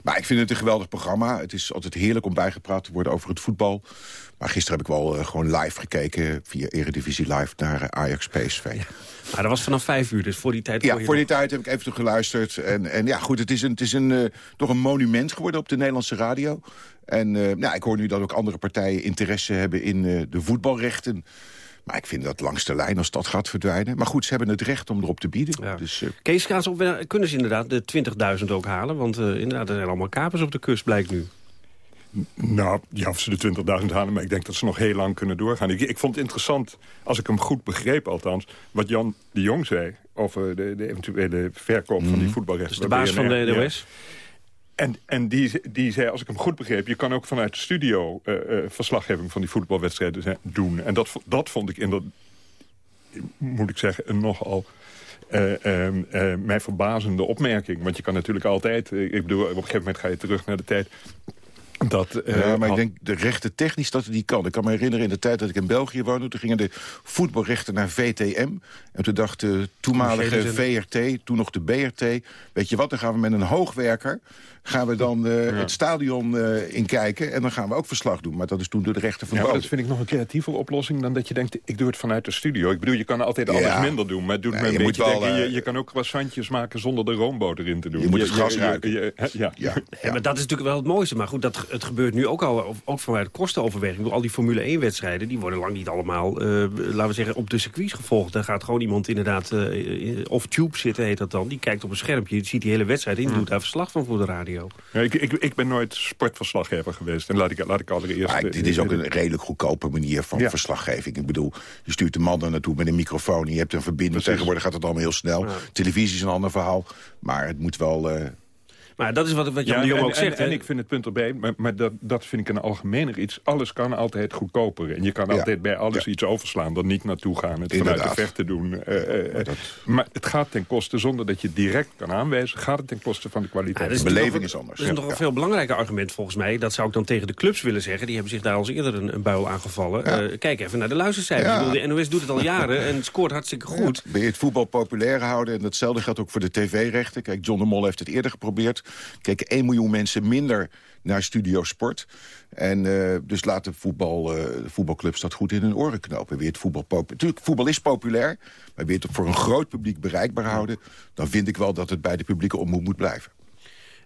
[SPEAKER 21] Maar ik vind het een geweldig programma. Het is altijd heerlijk om bijgepraat te worden over het voetbal. Maar gisteren heb ik wel uh, gewoon live gekeken via Eredivisie Live naar uh, Ajax PSV. Ja.
[SPEAKER 11] Maar dat was vanaf vijf uur, dus voor die tijd...
[SPEAKER 21] Ja, voor die tijd heb ik even geluisterd. En, en ja, goed, het is, een, het is een, uh, toch een monument geworden op de Nederlandse radio. En nou, ik hoor nu dat ook andere partijen interesse hebben in de voetbalrechten. Maar ik vind dat langs de lijn als dat gaat verdwijnen. Maar goed, ze hebben het recht om erop te bieden.
[SPEAKER 11] Ja.
[SPEAKER 21] Dus,
[SPEAKER 11] Kees, gaan ze op, kunnen ze inderdaad de 20.000 ook halen? Want inderdaad, er zijn allemaal kapers op de kust, blijkt nu.
[SPEAKER 22] Nou, ja, of ze de 20.000 halen, maar ik denk dat ze nog heel lang kunnen doorgaan. Ik, ik vond het interessant, als ik hem goed begreep althans... wat Jan de Jong zei over de, de eventuele verkoop van die voetbalrechten.
[SPEAKER 11] Dus de baas van de NOS?
[SPEAKER 22] Ja. En, en die, die zei, als ik hem goed begreep... je kan ook vanuit de studio uh, uh, verslaggeving van die voetbalwedstrijden doen. En dat, dat vond ik in dat, moet ik zeggen, een nogal... Uh, mij verbazende opmerking. Want je kan natuurlijk altijd... ik bedoel, op een gegeven moment ga je terug naar de tijd... Dat,
[SPEAKER 21] uh, ja, maar ik denk de rechten technisch dat het niet kan. Ik kan me herinneren in de tijd dat ik in België woonde... toen gingen de voetbalrechten naar VTM. En toen dacht de toenmalige VRT, toen nog de BRT... weet je wat, dan gaan we met een hoogwerker... gaan we dan uh, ja. het stadion uh, inkijken en dan gaan we ook verslag doen. Maar dat is toen door de rechten van
[SPEAKER 22] ja, dat vind ik nog een creatieve oplossing... dan dat je denkt, ik doe het vanuit de studio. Ik bedoel, je kan altijd alles ja. minder doen. Maar het doet me een je beetje denken, je, je, kan ook croissantjes maken... zonder de roomboot erin te doen.
[SPEAKER 21] Je moet het gas ruiken.
[SPEAKER 22] ja.
[SPEAKER 11] Ja. maar dat is natuurlijk wel het mooiste. Maar goed, dat, het gebeurt nu ook al ook vanuit kostenoverweging. Al die Formule 1-wedstrijden, die worden lang niet allemaal... Uh, laten we zeggen, op de circuits gevolgd. Daar gaat gewoon iemand inderdaad... Uh, of tube zitten, heet dat dan. Die kijkt op een schermpje, je ziet die hele wedstrijd in... doet daar verslag van voor de radio.
[SPEAKER 22] Ja, ik, ik, ik ben nooit sportverslaggever geweest. En laat ik, laat ik allereerst...
[SPEAKER 21] Maar dit is ook een redelijk goedkope manier van ja. verslaggeving. Ik bedoel, je stuurt de man er naartoe met een microfoon... en je hebt een verbinding. Precies. Tegenwoordig gaat het allemaal heel snel. Ja. Televisie is een ander verhaal. Maar het moet wel... Uh,
[SPEAKER 11] maar dat is wat, wat Jan ja, de Jong
[SPEAKER 22] en,
[SPEAKER 11] ook zegt.
[SPEAKER 22] En, en, ik vind het punt erbij, maar, maar dat, dat vind ik een algemener iets. Alles kan altijd goedkoper. En je kan ja. altijd bij alles ja. iets overslaan. Dan niet naartoe gaan, het Inderdaad. vanuit de vechten doen. Uh, uh, maar, dat... maar, het gaat ten koste, zonder dat je het direct kan aanwijzen... gaat het ten koste van de kwaliteit.
[SPEAKER 21] de beleving is anders.
[SPEAKER 11] Dat is nog een veel belangrijker argument volgens mij. Dat zou ik dan tegen de clubs willen zeggen. Die hebben zich daar al eerder een, een buil aangevallen. kijk even naar de luistercijfers. De NOS doet het al jaren en scoort hartstikke goed.
[SPEAKER 21] Ben je het voetbal populair houden? En datzelfde geldt ook voor de tv-rechten. Kijk, John de Mol heeft het eerder geprobeerd. Kijk, 1 miljoen mensen minder naar Studio Sport. En uh, dus laten voetbal, uh, voetbalclubs dat goed in hun oren knopen. Weer het voetbal Natuurlijk, voetbal is populair, maar weer het voor een groot publiek bereikbaar houden... dan vind ik wel dat het bij de publieke omroep moet blijven.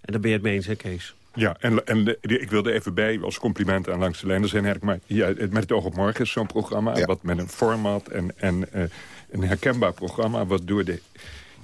[SPEAKER 11] En daar ben je het mee eens, hè, Kees?
[SPEAKER 22] Ja, en, en de, ik wilde even bij als compliment aan Langs de Lijn. Er zijn eigenlijk maar, ja, met het oog op morgen is zo'n programma... Ja. wat met een format en, en uh, een herkenbaar programma... wat door de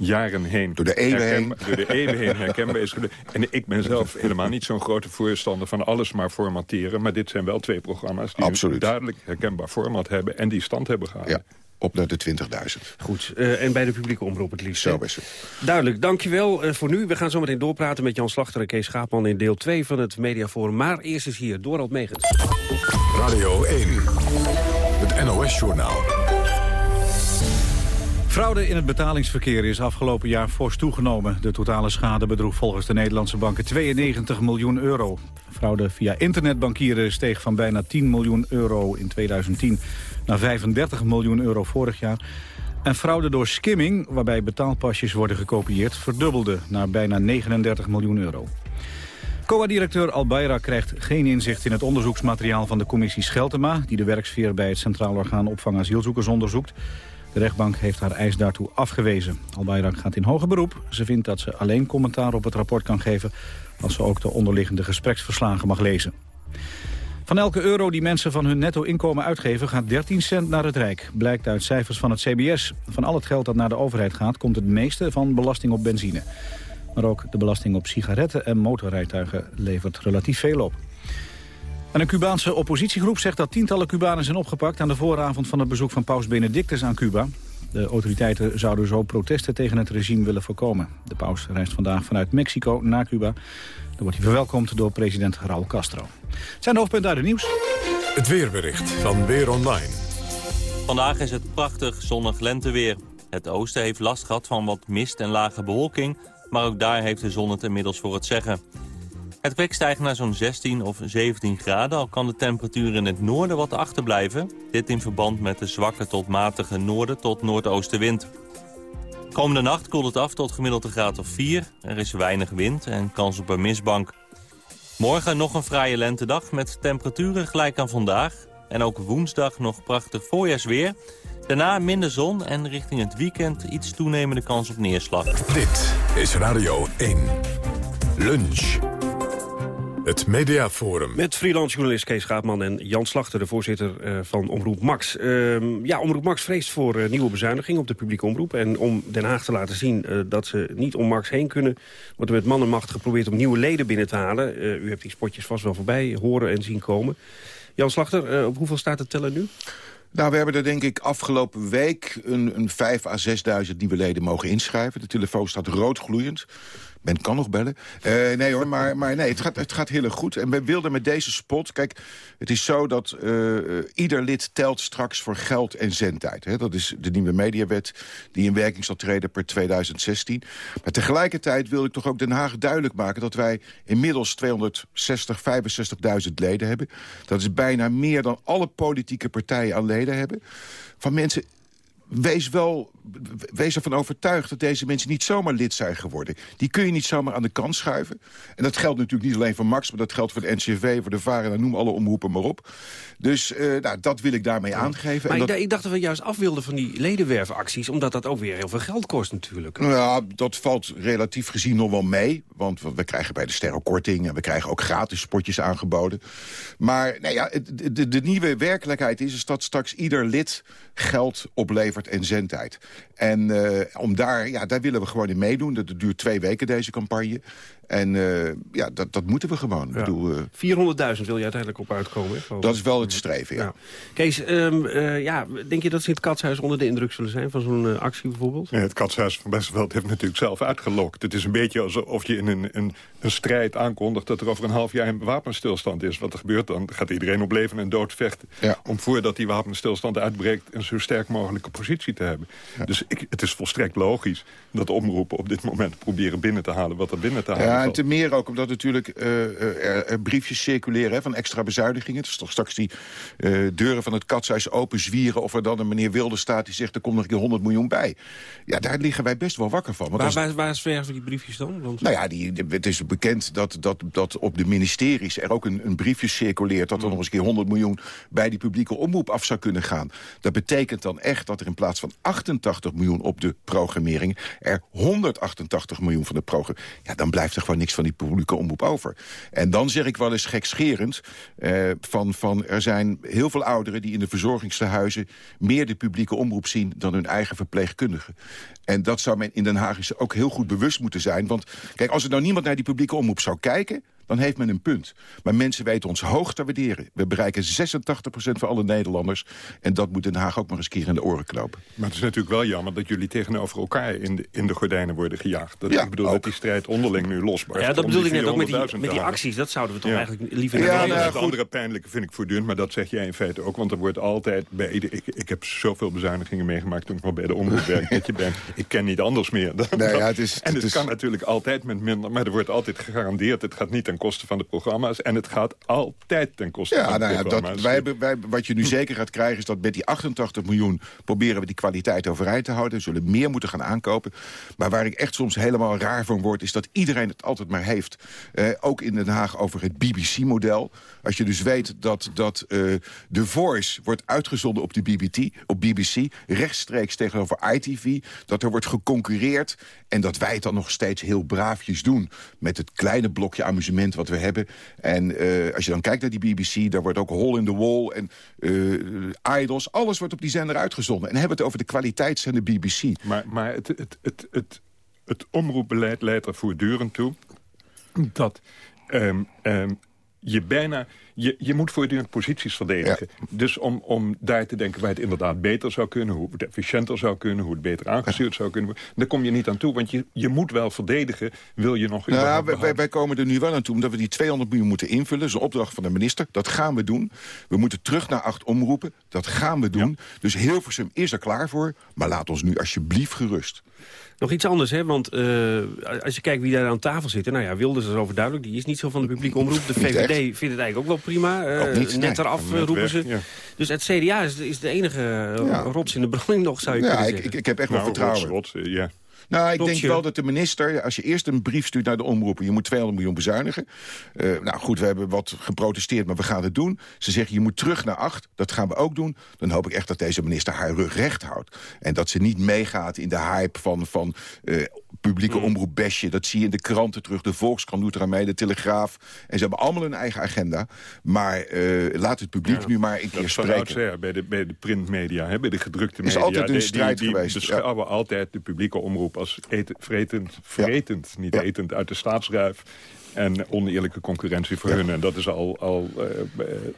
[SPEAKER 22] jaren heen...
[SPEAKER 21] Door de eeuwen heen.
[SPEAKER 22] Door de eeuwen heen herkenbaar is. En ik ben zelf helemaal niet zo'n grote voorstander van alles maar formateren. Maar dit zijn wel twee programma's die
[SPEAKER 21] Absoluut.
[SPEAKER 22] een duidelijk herkenbaar format hebben... en die stand hebben gehouden.
[SPEAKER 21] Ja op naar de 20.000.
[SPEAKER 11] Goed, uh, en bij de publieke omroep het liefst.
[SPEAKER 21] Zo is het.
[SPEAKER 11] Duidelijk, dankjewel uh, voor nu. We gaan zo meteen doorpraten met Jan Slachter en Kees Schaapman... in deel 2 van het Mediaforum. Maar eerst is hier Dorald Megens.
[SPEAKER 1] Radio 1, het NOS-journaal.
[SPEAKER 2] Fraude in het betalingsverkeer is afgelopen jaar fors toegenomen. De totale schade bedroeg volgens de Nederlandse banken 92 miljoen euro. Fraude via internetbankieren steeg van bijna 10 miljoen euro in 2010 naar 35 miljoen euro vorig jaar. En fraude door skimming, waarbij betaalpasjes worden gekopieerd, verdubbelde naar bijna 39 miljoen euro. COA-directeur Albayra krijgt geen inzicht in het onderzoeksmateriaal van de commissie Scheltema... die de werksfeer bij het Centraal Orgaan Opvang Asielzoekers onderzoekt. De rechtbank heeft haar eis daartoe afgewezen. Al-Bayrak gaat in hoger beroep. Ze vindt dat ze alleen commentaar op het rapport kan geven... als ze ook de onderliggende gespreksverslagen mag lezen. Van elke euro die mensen van hun netto-inkomen uitgeven... gaat 13 cent naar het Rijk, blijkt uit cijfers van het CBS. Van al het geld dat naar de overheid gaat... komt het meeste van belasting op benzine. Maar ook de belasting op sigaretten en motorrijtuigen levert relatief veel op. En een Cubaanse oppositiegroep zegt dat tientallen Cubanen zijn opgepakt... aan de vooravond van het bezoek van paus Benedictus aan Cuba. De autoriteiten zouden zo protesten tegen het regime willen voorkomen. De paus reist vandaag vanuit Mexico naar Cuba. Dan wordt hij verwelkomd door president Raúl Castro. Zijn de hoofdpunten uit het nieuws.
[SPEAKER 1] Het weerbericht van Weer Online.
[SPEAKER 23] Vandaag is het prachtig zonnig lenteweer. Het oosten heeft last gehad van wat mist en lage bewolking... maar ook daar heeft de zon het inmiddels voor het zeggen. Het kwik stijgt naar zo'n 16 of 17 graden... al kan de temperatuur in het noorden wat achterblijven. Dit in verband met de zwakke tot matige noorden tot noordoostenwind. Komende nacht koelt het af tot gemiddeld een graad of 4. Er is weinig wind en kans op een mistbank. Morgen nog een fraaie lentedag met temperaturen gelijk aan vandaag. En ook woensdag nog prachtig voorjaarsweer. Daarna minder zon en richting het weekend iets toenemende kans op neerslag.
[SPEAKER 1] Dit is Radio 1. Lunch. Het Mediaforum.
[SPEAKER 11] Met freelance journalist Kees Schaapman en Jan Slachter, de voorzitter uh, van Omroep Max. Uh, ja, Omroep Max vreest voor uh, nieuwe bezuinigingen op de publieke omroep. En om Den Haag te laten zien uh, dat ze niet om Max heen kunnen... wordt er met man en macht geprobeerd om nieuwe leden binnen te halen. u hebt die spotjes vast wel voorbij horen en zien komen. Jan Slachter, op hoeveel staat het tellen nu?
[SPEAKER 21] Nou, we hebben er denk ik afgelopen week een, een 5 à 6.000 nieuwe leden mogen inschrijven. De telefoon staat roodgloeiend. Men kan nog bellen. Uh, nee hoor, maar, maar nee, het gaat, het gaat heel erg goed. En we wilden met deze spot... Kijk, het is zo dat uh, ieder lid telt straks voor geld en zendtijd. Hè? Dat is de nieuwe mediawet die in werking zal treden per 2016. Maar tegelijkertijd wil ik toch ook Den Haag duidelijk maken... dat wij inmiddels 260, 65.000 leden hebben. Dat is bijna meer dan alle politieke partijen aan leden hebben. Van mensen wees wel wees ervan overtuigd dat deze mensen niet zomaar lid zijn geworden. Die kun je niet zomaar aan de kant schuiven. En dat geldt natuurlijk niet alleen voor Max, maar dat geldt voor de NCV, voor de VARA, noem alle omroepen maar op. Dus uh, nou, dat wil ik daarmee aangeven.
[SPEAKER 11] Maar
[SPEAKER 21] en
[SPEAKER 11] dat... ik dacht dat we juist af wilden van die ledenwervenacties, omdat dat ook weer heel veel geld kost natuurlijk.
[SPEAKER 21] Nou ja, dat valt relatief gezien nog wel mee, want we krijgen bij de sterren korting en we krijgen ook gratis spotjes aangeboden. Maar nou ja, de, de, de nieuwe werkelijkheid is, is dat straks ieder lid geld oplevert en zendtijd. En uh, om daar, ja, daar willen we gewoon in meedoen. Dat duurt twee weken, deze campagne. En uh, ja, dat, dat moeten we gewoon. Ja. Uh,
[SPEAKER 11] 400.000 wil je uiteindelijk op uitkomen. Hè?
[SPEAKER 21] Dat is wel het streven, ja. ja.
[SPEAKER 11] Kees, um, uh, ja, denk je dat ze in het katshuis onder de indruk zullen zijn... van zo'n actie bijvoorbeeld?
[SPEAKER 22] Ja, het katshuis van Westerveld heeft natuurlijk zelf uitgelokt. Het is een beetje alsof je in een, een, een strijd aankondigt... dat er over een half jaar een wapenstilstand is. Wat er gebeurt dan? Gaat iedereen op leven en dood vechten... om voordat die wapenstilstand uitbreekt... een zo sterk mogelijke positie te hebben. Dus ik, het is volstrekt logisch dat omroepen op dit moment proberen binnen te halen... wat er binnen te halen
[SPEAKER 21] ja, en te meer ook omdat natuurlijk uh, er, er, briefjes circuleren hè, van extra bezuinigingen. Het is toch straks die uh, deuren van het katshuis open zwieren... of er dan een meneer Wilde staat die zegt er komt nog een keer 100 miljoen bij. Ja, daar liggen wij best wel wakker van.
[SPEAKER 11] Want waar, waar, waar zwerven die briefjes dan?
[SPEAKER 21] Want... Nou ja, die, het is bekend dat, dat, dat op de ministeries er ook een, een briefje circuleert... dat er nog eens een keer 100 miljoen bij die publieke omroep af zou kunnen gaan. Dat betekent dan echt dat er in plaats van 88 miljoen op de programmering... er 188 miljoen van de programmering... Ja, dan blijft er niks van die publieke omroep over. En dan zeg ik wel eens gekscherend... Eh, van, van er zijn heel veel ouderen die in de verzorgingstehuizen... meer de publieke omroep zien dan hun eigen verpleegkundigen. En dat zou men in Den Haag ook heel goed bewust moeten zijn. Want kijk, als er nou niemand naar die publieke omroep zou kijken dan heeft men een punt. Maar mensen weten ons hoog te waarderen. We bereiken 86% van alle Nederlanders. En dat moet Den Haag ook maar eens keer in de oren knopen.
[SPEAKER 22] Maar het is natuurlijk wel jammer dat jullie tegenover elkaar in de, in de gordijnen worden gejaagd. Dat, ja, ik bedoel ook. dat die strijd onderling nu losbarst.
[SPEAKER 11] Ja, dat bedoel ik net ook met die, met die acties. Dat zouden we toch ja. eigenlijk liever
[SPEAKER 22] ja, nou, ja, andere pijnlijke vind ik voortdurend, maar dat zeg jij in feite ook. Want er wordt altijd bij ik, ik heb zoveel bezuinigingen meegemaakt toen ik nog bij de omroep werk ben. Ik ken niet anders meer. Dan
[SPEAKER 21] nee, ja, het is,
[SPEAKER 22] en het,
[SPEAKER 21] het is...
[SPEAKER 22] kan natuurlijk altijd met minder, maar er wordt altijd gegarandeerd. Het gaat niet ten koste van de programma's. En het gaat altijd ten koste
[SPEAKER 21] Ja,
[SPEAKER 22] van de
[SPEAKER 21] nou ja,
[SPEAKER 22] programma's.
[SPEAKER 21] dat, wij, hebben- wij, wat je nu zeker gaat krijgen is dat met die 88 miljoen... proberen we die kwaliteit overeind te houden. We zullen meer moeten gaan aankopen. Maar waar ik echt soms helemaal raar van word... is dat iedereen het altijd maar heeft. Eh, ook in Den Haag over het BBC-model. Als je dus weet dat, dat The Voice wordt uitgezonden op de BBT, op BBC... rechtstreeks tegenover ITV, dat er wordt geconcurreerd... en dat wij het dan nog steeds heel braafjes doen... met het kleine blokje amusement wat we hebben. En eh, als je dan kijkt naar die BBC, daar wordt ook Hole in the Wall... en eh, Idols, alles wordt op die zender uitgezonden. En hebben het over de kwaliteitszender BBC.
[SPEAKER 22] Maar, maar het, het, het, het, het omroepbeleid leidt er voortdurend toe... dat ehm, ehm, je bijna... Je, je moet voortdurend posities verdedigen. Dus om, om daar te denken waar het inderdaad beter zou kunnen... hoe het efficiënter zou kunnen, hoe het beter aangestuurd zou kunnen worden... daar kom je niet aan toe, want je, je moet wel verdedigen... wil je nog
[SPEAKER 21] Nou,
[SPEAKER 22] überhaupt
[SPEAKER 21] wij, wij, wij komen er nu wel aan toe, omdat we die 200 miljoen moeten invullen. Dat is een opdracht van de minister. Dat gaan we doen. We moeten terug naar acht omroepen. Dat gaan we doen. Dus Hilversum is er klaar voor. Maar laat ons nu alsjeblieft gerust.
[SPEAKER 11] Nog iets anders, hè? want eh, als je kijkt wie daar aan tafel zit... nou ja, Wilders is overduidelijk, die is niet zo van de publieke omroep. De VVD vindt het eigenlijk ook wel prima. eh,
[SPEAKER 21] Ook niet,
[SPEAKER 11] net
[SPEAKER 21] nee.
[SPEAKER 11] eraf eh,
[SPEAKER 22] Net
[SPEAKER 11] roepen
[SPEAKER 22] weg,
[SPEAKER 11] ze.
[SPEAKER 22] ja.
[SPEAKER 11] Dus het CDA is, de- is de enige eh,
[SPEAKER 21] Ja.
[SPEAKER 11] rots in de branding nog, zou je
[SPEAKER 21] Ja,
[SPEAKER 11] kunnen
[SPEAKER 21] ik,
[SPEAKER 11] zeggen.
[SPEAKER 21] ik, ik heb echt wel
[SPEAKER 22] Nou,
[SPEAKER 21] vertrouwen.
[SPEAKER 22] rots, rots, ja.
[SPEAKER 21] Nou, ik denk wel dat de minister, als je eerst een brief stuurt naar de omroepen... je moet 200 miljoen bezuinigen. Eh, nou goed, we hebben wat geprotesteerd, maar we gaan het doen. Ze zeggen, je moet terug naar acht. Dat gaan we ook doen. Dan hoop ik echt dat deze minister haar rug recht houdt. En dat ze niet meegaat in de hype van, van eh, publieke
[SPEAKER 22] Mm.
[SPEAKER 21] omroepbesje. Dat zie je in de kranten terug. De Volkskrant doet eraan mee, de Telegraaf. En ze hebben allemaal hun eigen agenda. Maar eh, laat het publiek nu maar een keer
[SPEAKER 22] is
[SPEAKER 21] spreken.
[SPEAKER 22] bij de, bij de printmedia, hè, bij de gedrukte
[SPEAKER 21] Is
[SPEAKER 22] media.
[SPEAKER 21] altijd een
[SPEAKER 22] Die-
[SPEAKER 21] strijd
[SPEAKER 22] die, die
[SPEAKER 21] geweest,
[SPEAKER 22] beschouwen altijd de publieke omroep als eten, vretend, vretend niet etend uit de staatsruif. En oneerlijke concurrentie voor hun. En dat is al, al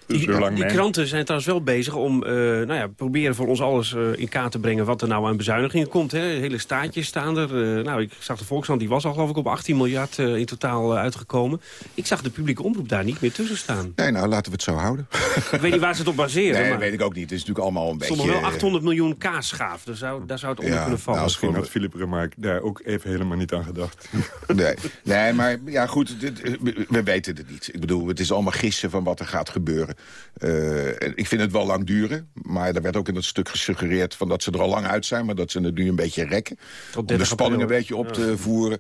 [SPEAKER 11] Die,
[SPEAKER 22] zo lang
[SPEAKER 11] die kranten zijn trouwens wel bezig om eh, nou ja, proberen voor ons alles eh, in kaart te brengen... wat er nou aan bezuinigingen komt. Hè. Hele staatjes staan er. Eh, nou, ik zag de Volkskrant, die was al geloof ik op 18 miljard eh, in totaal eh, uitgekomen. Ik zag de publieke omroep daar niet meer tussen staan.
[SPEAKER 21] Nee, nou, laten we het zo houden.
[SPEAKER 11] Ik weet niet waar ze het op baseren.
[SPEAKER 21] Nee,
[SPEAKER 11] maar
[SPEAKER 21] weet ik ook niet. Het is natuurlijk allemaal een beetje...
[SPEAKER 11] Sommige wel 800 miljoen kaasschaaf. Daar zou, daar zou het onder
[SPEAKER 21] Ja,
[SPEAKER 11] kunnen vallen.
[SPEAKER 21] nou,
[SPEAKER 22] Misschien had Philip Remarque daar ook even helemaal niet aan gedacht.
[SPEAKER 21] Nee, nee maar ja, goed, we weten het niet. Ik bedoel, het is allemaal gissen van wat er gaat gebeuren. Eh, ik vind het wel lang duren. Maar er werd ook in dat stuk gesuggereerd van dat ze er al lang uit zijn... maar dat ze het nu een beetje rekken. Om de
[SPEAKER 11] 30
[SPEAKER 21] spanning een beetje op te voeren.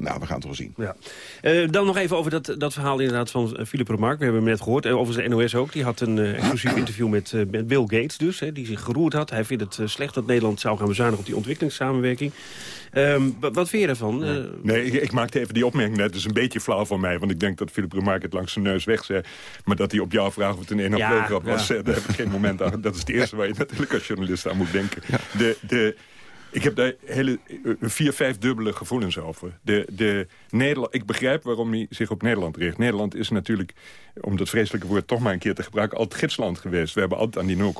[SPEAKER 21] Nou, we gaan het wel zien.
[SPEAKER 11] Ja. Eh, dan nog even over dat, dat verhaal inderdaad van eh, Philip Remarque. We hebben hem net gehoord. Uh, over de NOS ook. Die had een eh, exclusief interview met, eh, met Bill Gates dus. Hè, die zich geroerd had. Hij vindt het eh, slecht dat Nederland zou gaan bezuinigen op die ontwikkelingssamenwerking. Ehm, wat, vind je ervan? Eh,
[SPEAKER 22] Nee, ik, ik maakte even die opmerking net. Dat is een beetje flauw van mij. Want ik denk dat Philip Remarque het langs zijn neus weg zei. Maar dat hij op jouw vraag of het een een
[SPEAKER 11] Ja,
[SPEAKER 22] was...
[SPEAKER 11] ja.
[SPEAKER 22] eh, daar heb ik geen moment aan. Dat is het eerste waar je natuurlijk als journalist aan moet denken. De, de, ik heb daar hele, eh, vier, vijf dubbele gevoelens over. De, de Nederland, ik begrijp waarom hij zich op Nederland richt. Nederland is natuurlijk, om dat vreselijke woord toch maar een keer te gebruiken... altijd gidsland geweest. We hebben altijd aan die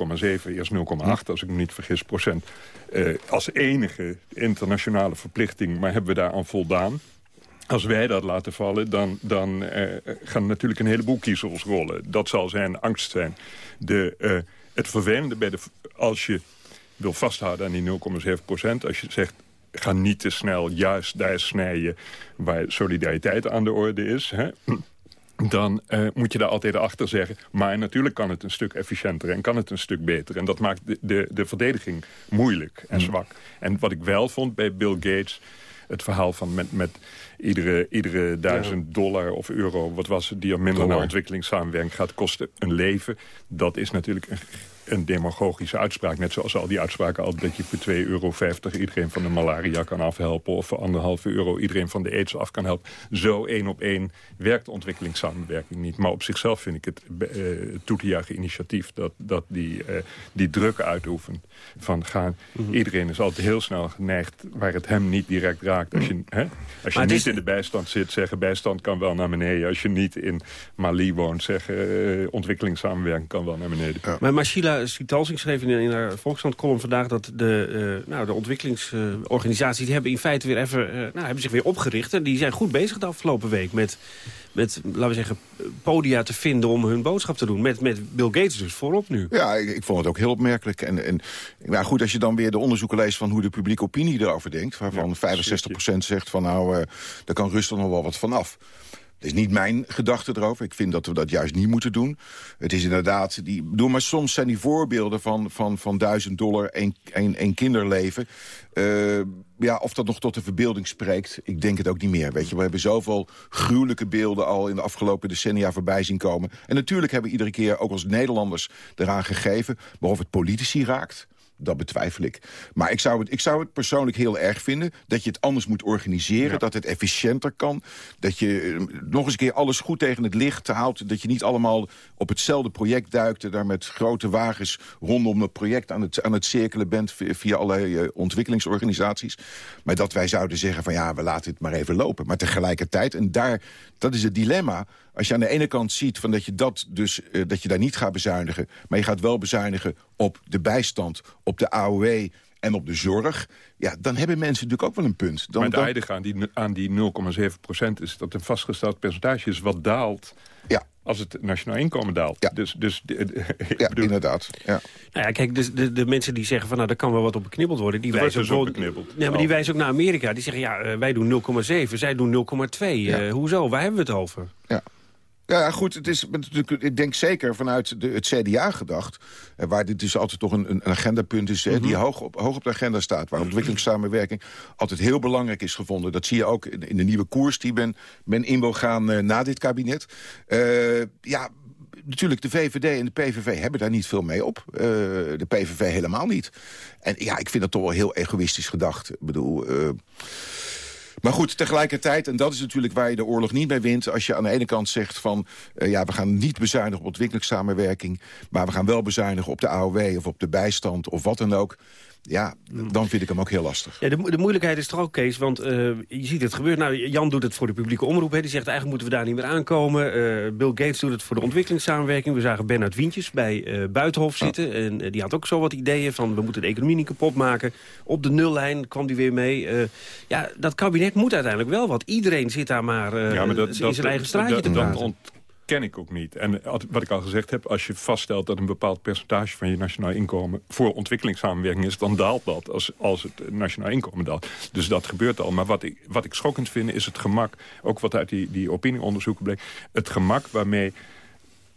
[SPEAKER 22] 0,7, eerst 0,8 als ik me niet vergis, procent... eh, als enige internationale verplichting, maar hebben we daaraan voldaan... Als wij dat laten vallen, dan, dan eh, gaan natuurlijk een heleboel kiezers rollen. Dat zal zijn angst zijn. De, eh, het vervelende bij de, als je wil vasthouden aan die 0,7 procent... als je zegt, ga niet te snel juist daar snijden waar solidariteit aan de orde is... Hè? dan eh, moet je daar altijd achter zeggen... maar natuurlijk kan het een stuk efficiënter en kan het een stuk beter. En dat maakt de, de, de verdediging moeilijk en zwak. En wat ik wel vond bij Bill Gates... het verhaal van met, met iedere, iedere duizend dollar of euro... wat was het, die er minder
[SPEAKER 21] Dollar.
[SPEAKER 22] naar ontwikkelingssamenwerking gaat kosten... een leven, dat is natuurlijk een, een demagogische uitspraak. Net zoals al die uitspraken altijd dat je voor 2,50 euro iedereen van de malaria kan afhelpen... of voor anderhalve euro iedereen van de aids af kan helpen. Zo één op één werkt ontwikkelingssamenwerking niet. Maar op zichzelf vind ik het uh, toetejuichen initiatief... dat, dat die, uh, die druk uitoefent van gaan.
[SPEAKER 11] Mhm.
[SPEAKER 22] Iedereen is altijd heel snel geneigd waar het hem niet direct raakt. Als je, hè? Als je
[SPEAKER 11] Maar
[SPEAKER 22] niet
[SPEAKER 11] is-
[SPEAKER 22] in de bijstand zit, zeggen bijstand kan wel naar beneden. Als je niet in Mali woont, zeggen uh, ontwikkelingssamenwerking kan wel naar beneden.
[SPEAKER 11] Maar, maar Sheila Sietalsing schreef in, in haar Volkskrant-column vandaag... dat de, uh, nou, de ontwikkelingsorganisaties die hebben in feite weer even, uh, nou, hebben zich weer opgericht. En die zijn goed bezig de afgelopen week met, met, laten we zeggen, podia te vinden om hun boodschap te doen. Met, met Bill Gates dus voorop nu.
[SPEAKER 21] Ja, ik, ik vond het ook heel opmerkelijk. En, en nou goed, als je dan weer de onderzoeken leest van hoe de publieke opinie erover denkt... waarvan ja, 65% zegt van nou, uh, daar kan Rusland nog wel wat vanaf. Dat is niet mijn gedachte erover. Ik vind dat we dat juist niet moeten doen. Het is inderdaad... Die, bedoel, maar soms zijn die voorbeelden van, van, van duizend dollar één, één, één kinderleven... Uh, ja, of dat nog tot de verbeelding spreekt, ik denk het ook niet meer. Weet je, we hebben zoveel gruwelijke beelden al in de afgelopen decennia voorbij zien komen. En natuurlijk hebben we iedere keer, ook als Nederlanders, eraan gegeven. Maar of het politici raakt, dat betwijfel ik. Maar ik zou, het, ik zou het persoonlijk heel erg vinden... dat je het anders moet organiseren, dat het efficiënter kan. Dat je eh, nog eens een keer alles goed tegen het licht houdt. Dat je niet allemaal op hetzelfde project duikt... en daar met grote wagens rondom het project aan het, aan het cirkelen bent... via allerlei uh, ontwikkelingsorganisaties. Maar dat wij zouden zeggen van ja, we laten het maar even lopen. Maar tegelijkertijd, en daar, dat is het dilemma als je aan de ene kant ziet van dat je, dat dus, uh, dat je daar niet gaat bezuinigen... maar je gaat wel bezuinigen op de bijstand, op de AOW en op de zorg... ja, dan hebben mensen natuurlijk ook wel een punt. Dan,
[SPEAKER 22] maar het aardige aan die, aan die 0,7 procent is dat een vastgesteld percentage is... wat daalt
[SPEAKER 21] ja.
[SPEAKER 22] als het nationaal inkomen daalt.
[SPEAKER 21] Ja,
[SPEAKER 22] dus, dus,
[SPEAKER 21] ja bedoel, inderdaad. Ja.
[SPEAKER 11] Nou ja, kijk, de, de, de, mensen die zeggen van nou, daar kan wel wat op beknibbeld worden... die, wijzen
[SPEAKER 22] dus
[SPEAKER 11] ook,
[SPEAKER 22] beknibbeld.
[SPEAKER 11] Nee, maar die wijzen ook naar Amerika. Die zeggen ja, uh, wij doen 0,7, zij doen 0,2. Ja. Uh, hoezo? Waar hebben we het over?
[SPEAKER 21] Ja. Ja, goed, het is natuurlijk, ik denk zeker vanuit de, het CDA gedacht... Eh, waar dit dus altijd toch een, een agendapunt is... Mm -hmm. die hoog op, hoog op de agenda staat... waar ontwikkelingssamenwerking altijd heel belangrijk is gevonden. Dat zie je ook in, in de nieuwe koers die men, men in wil gaan uh, na dit kabinet. Uh, ja, natuurlijk, de VVD en de PVV hebben daar niet veel mee op. Uh, de PVV helemaal niet. En ja, ik vind dat toch wel heel egoïstisch gedacht. Ik bedoel... Uh, maar goed, tegelijkertijd, en dat is natuurlijk waar je de oorlog niet mee wint... als je aan de ene kant zegt van... Uh, ja, we gaan niet bezuinigen op ontwikkelingssamenwerking... maar we gaan wel bezuinigen op de AOW of op de bijstand of wat dan ook... Ja, dan vind ik hem ook heel lastig.
[SPEAKER 11] Ja, de, de moeilijkheid is er ook, Kees, want uh, je ziet het gebeuren. Nou, Jan doet het voor de publieke omroep. Hè. Die zegt eigenlijk moeten we daar niet meer aankomen. Uh, Bill Gates doet het voor de ontwikkelingssamenwerking. We zagen Bernard Wientjes bij uh, Buitenhof zitten. Ja. En die had ook zo wat ideeën van we moeten de economie niet kapot maken. Op de nullijn kwam die weer mee. ja, dat kabinet moet uiteindelijk wel wat. Iedereen zit daar maar, ja, maar dat, in zijn dat, eigen straatje
[SPEAKER 22] dat,
[SPEAKER 11] te praten
[SPEAKER 22] ken ik ook niet. En wat ik al gezegd heb, als je vaststelt dat een bepaald percentage van je nationaal inkomen voor ontwikkelingssamenwerking is, dan daalt dat als, als het nationaal inkomen daalt. Dus dat gebeurt al. Maar wat ik, wat ik schokkend vind is het gemak, ook wat uit die, die opinieonderzoeken bleek, het gemak waarmee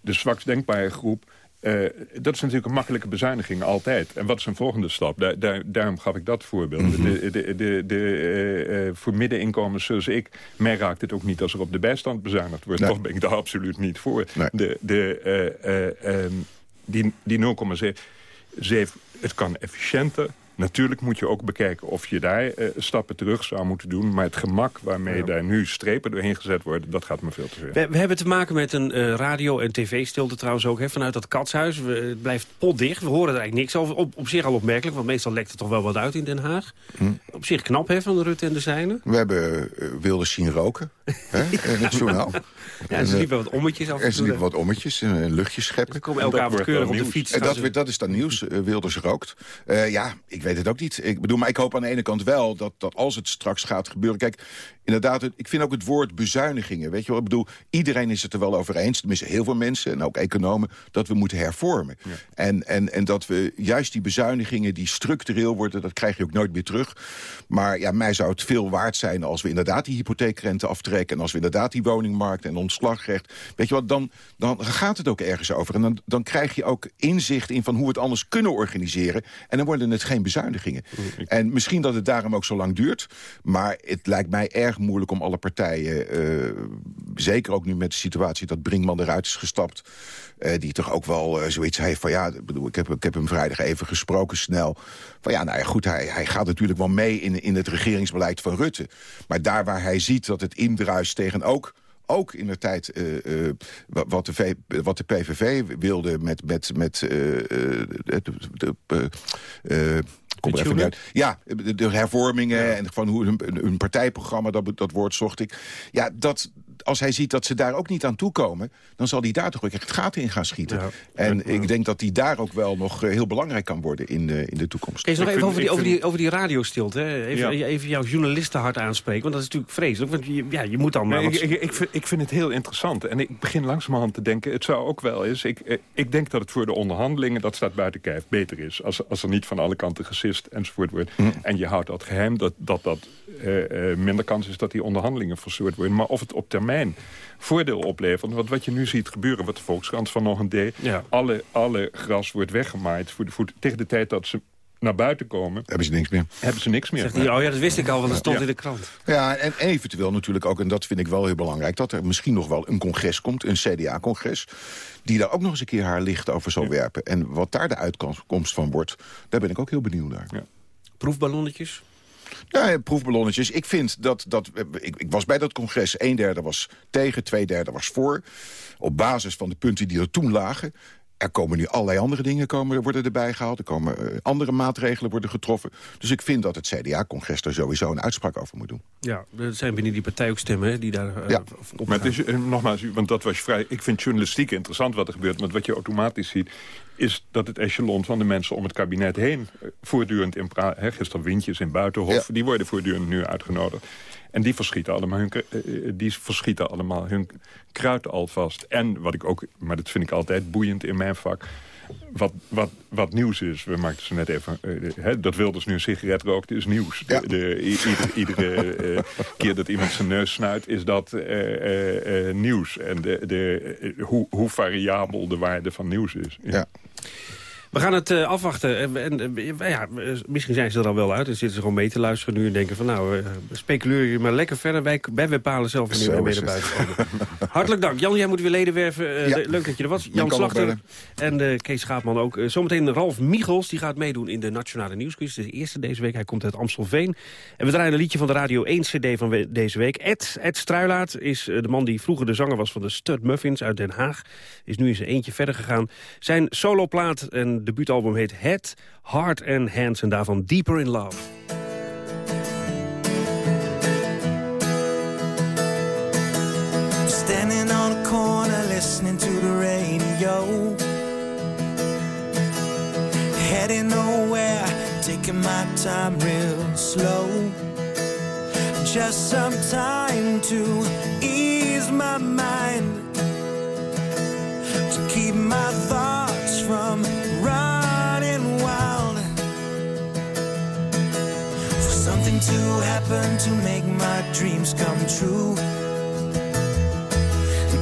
[SPEAKER 22] de zwakst denkbare groep uh, dat is natuurlijk een makkelijke bezuiniging, altijd. En wat is een volgende stap? Daar, daar, daarom gaf ik dat voorbeeld. Mm -hmm. de, de, de, de, uh, voor middeninkomens zoals ik... mij raakt het ook niet als er op de bijstand bezuinigd wordt. Nee. Toch ben ik daar absoluut niet voor. Nee. De, de, uh, die die 0,7, het kan efficiënter... Natuurlijk moet je ook bekijken of je daar uh, stappen terug zou moeten doen. Maar het gemak waarmee ja. daar nu strepen doorheen gezet worden... dat gaat me veel te ver.
[SPEAKER 11] We, we hebben te maken met een uh, radio- en tv-stilte trouwens ook. Hè, vanuit dat katshuis. We, het blijft potdicht. We horen er eigenlijk niks over. Op, op zich al opmerkelijk, want meestal lekt er toch wel wat uit in Den Haag. Hm. Op zich knap hè, van de Rutte en de Zijnen.
[SPEAKER 21] We hebben uh, Wilders zien roken hè, in het journaal.
[SPEAKER 11] Ja, en ze liepen wat ommetjes af
[SPEAKER 21] en ze liepen wat ommetjes en luchtjes scheppen.
[SPEAKER 11] Ze komen elke avond keurig op de fiets.
[SPEAKER 21] En dat, dat is dan nieuws. Wilders rookt. ja, ik weet het ook niet. Ik bedoel, maar ik hoop aan de ene kant wel dat, dat als het straks gaat gebeuren... Kijk, inderdaad, ik vind ook het woord bezuinigingen. Weet je wel, ik bedoel, iedereen is het er wel over eens. Tenminste, heel veel mensen en ook economen... dat we moeten hervormen. Ja. En, en, en dat we juist die bezuinigingen die structureel worden... dat krijg je ook nooit meer terug. Maar ja, mij zou het veel waard zijn als we inderdaad die hypotheekrente aftrekken... en als we inderdaad die woningmarkt en ontslagrecht... weet je wat, dan, dan gaat het ook ergens over. En dan, dan krijg je ook inzicht in van hoe we het anders kunnen organiseren. En dan worden het geen bezuinigingen. En misschien dat het daarom ook zo lang duurt. Maar het lijkt mij erg moeilijk om alle partijen... Uh, zeker ook nu met de situatie dat Brinkman eruit is gestapt... Uh, die toch ook wel uh, zoiets heeft van... ja, bedoel, ik, heb, ik heb hem vrijdag even gesproken snel. Van ja, nou ja, goed, hij, hij gaat natuurlijk wel mee in, in het regeringsbeleid van Rutte. Maar daar waar hij ziet dat het indruist tegen ook ook in de tijd uh, uh, wat, de v, wat de PVV wilde met, met, met uh, de, de, kom er even uit. Ja, de, hervormingen ja. en van hoe hun, hun partijprogramma, dat, dat woord zocht ik. Ja, dat, als hij ziet dat ze daar ook niet aan toekomen... dan zal hij daar toch ook echt gaten in gaan schieten. Ja. En ja. ik denk dat hij daar ook wel nog heel belangrijk kan worden in de, in de toekomst.
[SPEAKER 11] Kees, nog even over die, over, die, over die radiostilte. Hè? Even, ja. even jouw journalistenhart aanspreken, want dat is natuurlijk vreselijk. Want je, ja, je moet dan maar...
[SPEAKER 22] Nee, wat... ik, ik, ik, vind, ik vind het heel interessant. En ik begin langzamerhand te denken, het zou ook wel eens... Ik, ik denk dat het voor de onderhandelingen, dat staat buiten kijf, beter is. Als, als er niet van alle kanten gesist enzovoort wordt. Mm. En je houdt dat geheim, dat dat, dat uh, uh, minder kans is dat die onderhandelingen verstoord worden. Maar of het op termijn termijn voordeel oplevert. Want wat je nu ziet gebeuren, wat de Volkskrant van nog een deed... Alle, alle gras wordt weggemaaid voor de voet. Tegen de tijd dat ze naar buiten komen...
[SPEAKER 21] Hebben ze niks meer.
[SPEAKER 22] Hebben ze niks meer.
[SPEAKER 11] Zegt hij, oh ja, dat wist ik al, want dat stond in de krant.
[SPEAKER 21] Ja, en eventueel natuurlijk ook, en dat vind ik wel heel belangrijk... dat er misschien nog wel een congres komt, een CDA-congres... die daar ook nog eens een keer haar licht over zal werpen. En wat daar de uitkomst van wordt, daar ben ik ook heel benieuwd naar. Ja.
[SPEAKER 11] Proefballonnetjes?
[SPEAKER 21] Ja, proefballonnetjes. Ik vind dat... dat ik, ik was bij dat congres. Een derde was tegen, twee derde was voor. Op basis van de punten die er toen lagen. Er komen nu allerlei andere dingen komen, worden erbij gehaald. Er komen uh, andere maatregelen worden getroffen. Dus ik vind dat het CDA-congres daar sowieso een uitspraak over moet doen.
[SPEAKER 11] Ja, er zijn binnen die partij ook stemmen hè, die daar uh,
[SPEAKER 21] ja.
[SPEAKER 11] op
[SPEAKER 22] Maar het is, uh, nogmaals, want dat was vrij... Ik vind journalistiek interessant wat er gebeurt. Maar wat je automatisch ziet, is dat het echelon van de mensen om het kabinet heen... voortdurend in praat... Gisteren Windjes in Buitenhof, ja. die worden voortdurend nu uitgenodigd. En die verschieten allemaal hun, die verschieten allemaal hun kruid alvast. En wat ik ook, maar dat vind ik altijd boeiend in mijn vak... Wat, wat, wat nieuws is, we maakten ze net even... Uh, hè, dat Wilders nu een sigaret rookt, is nieuws. Ja. De, de, ieder, iedere uh, keer dat iemand zijn neus snuit, is dat uh, nieuws. En de, de, hoe, hoe variabel de waarde van nieuws is.
[SPEAKER 21] Ja. ja.
[SPEAKER 11] We gaan het uh, afwachten. En, en ja, misschien zijn ze er al wel uit. En zitten ze gewoon mee te luisteren nu en denken van... nou, uh, speculeer je maar lekker verder. Wij, wij bepalen zelf wanneer we mee naar buiten komen. Hartelijk dank. Jan, jij moet weer leden werven. Uh, ja. Leuk dat je er was. Jan Slachter en Kees Schaapman ook. zometeen Ralf Michels, die gaat meedoen in de Nationale Nieuwsquiz. De eerste deze week. Hij komt uit Amstelveen. En we draaien een liedje van de Radio 1 CD van deze week. Ed, Ed Struilaat is de man die vroeger de zanger was van de Stud Muffins uit Den Haag. Is nu eens een eentje verder gegaan. Zijn soloplaat en debuutalbum heet Head, Heart and Hands en daarvan Deeper in Love.
[SPEAKER 24] Standing on a corner listening to the radio. Heading nowhere, taking my time real slow. Just some time to ease my mind. To keep my thoughts from to happen to make my dreams come true.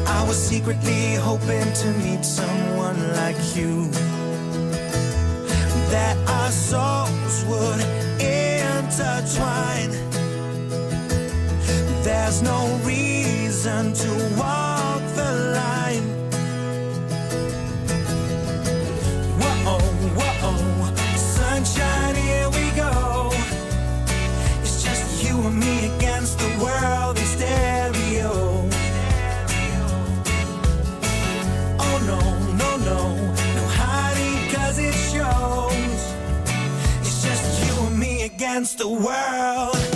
[SPEAKER 24] I was secretly hoping to meet someone like you. That our souls would intertwine. There's no reason to walk the line. World in stereo. Oh no, no, no, no hiding cause it shows. It's just you and me against the world.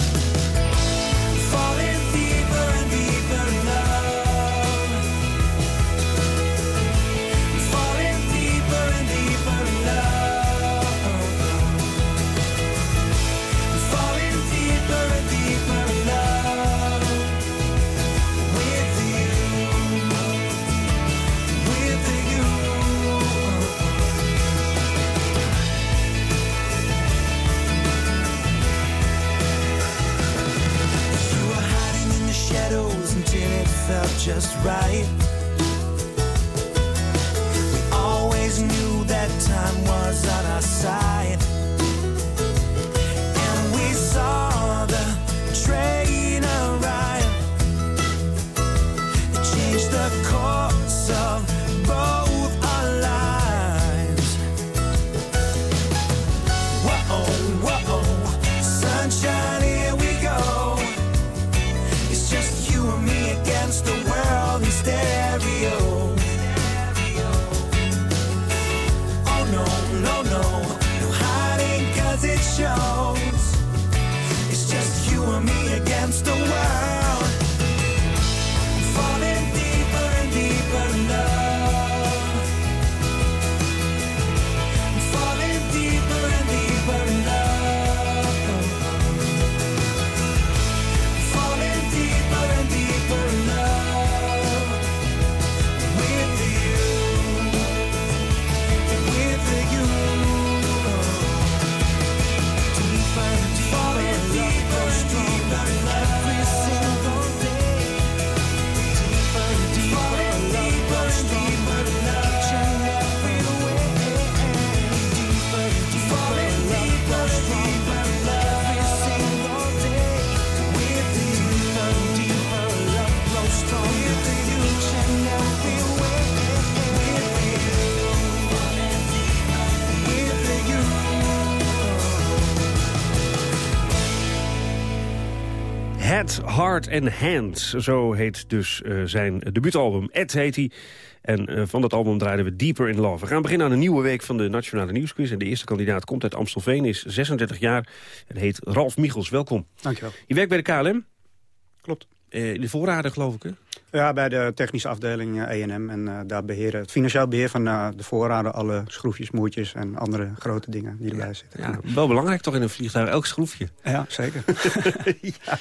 [SPEAKER 11] Heart and Hands, zo heet dus eh, zijn debuutalbum. Ed heet hij. En eh, van dat album draaiden we Deeper in Love. We gaan beginnen aan een nieuwe week van de Nationale Nieuwsquiz. En de eerste kandidaat komt uit Amstelveen, is 36 jaar en heet Ralf Michels. Welkom.
[SPEAKER 12] Dankjewel.
[SPEAKER 11] Je werkt bij de KLM?
[SPEAKER 12] Klopt.
[SPEAKER 11] Eh, in de voorraden, geloof ik, hè?
[SPEAKER 12] Ja, bij de technische afdeling eh, E&M. En eh, daar beheren het financieel beheer van eh, de voorraden... alle schroefjes, moertjes en andere grote dingen die erbij zitten.
[SPEAKER 11] Ja, wel belangrijk toch in een vliegtuig, elk schroefje.
[SPEAKER 12] Ja, zeker.
[SPEAKER 11] ja.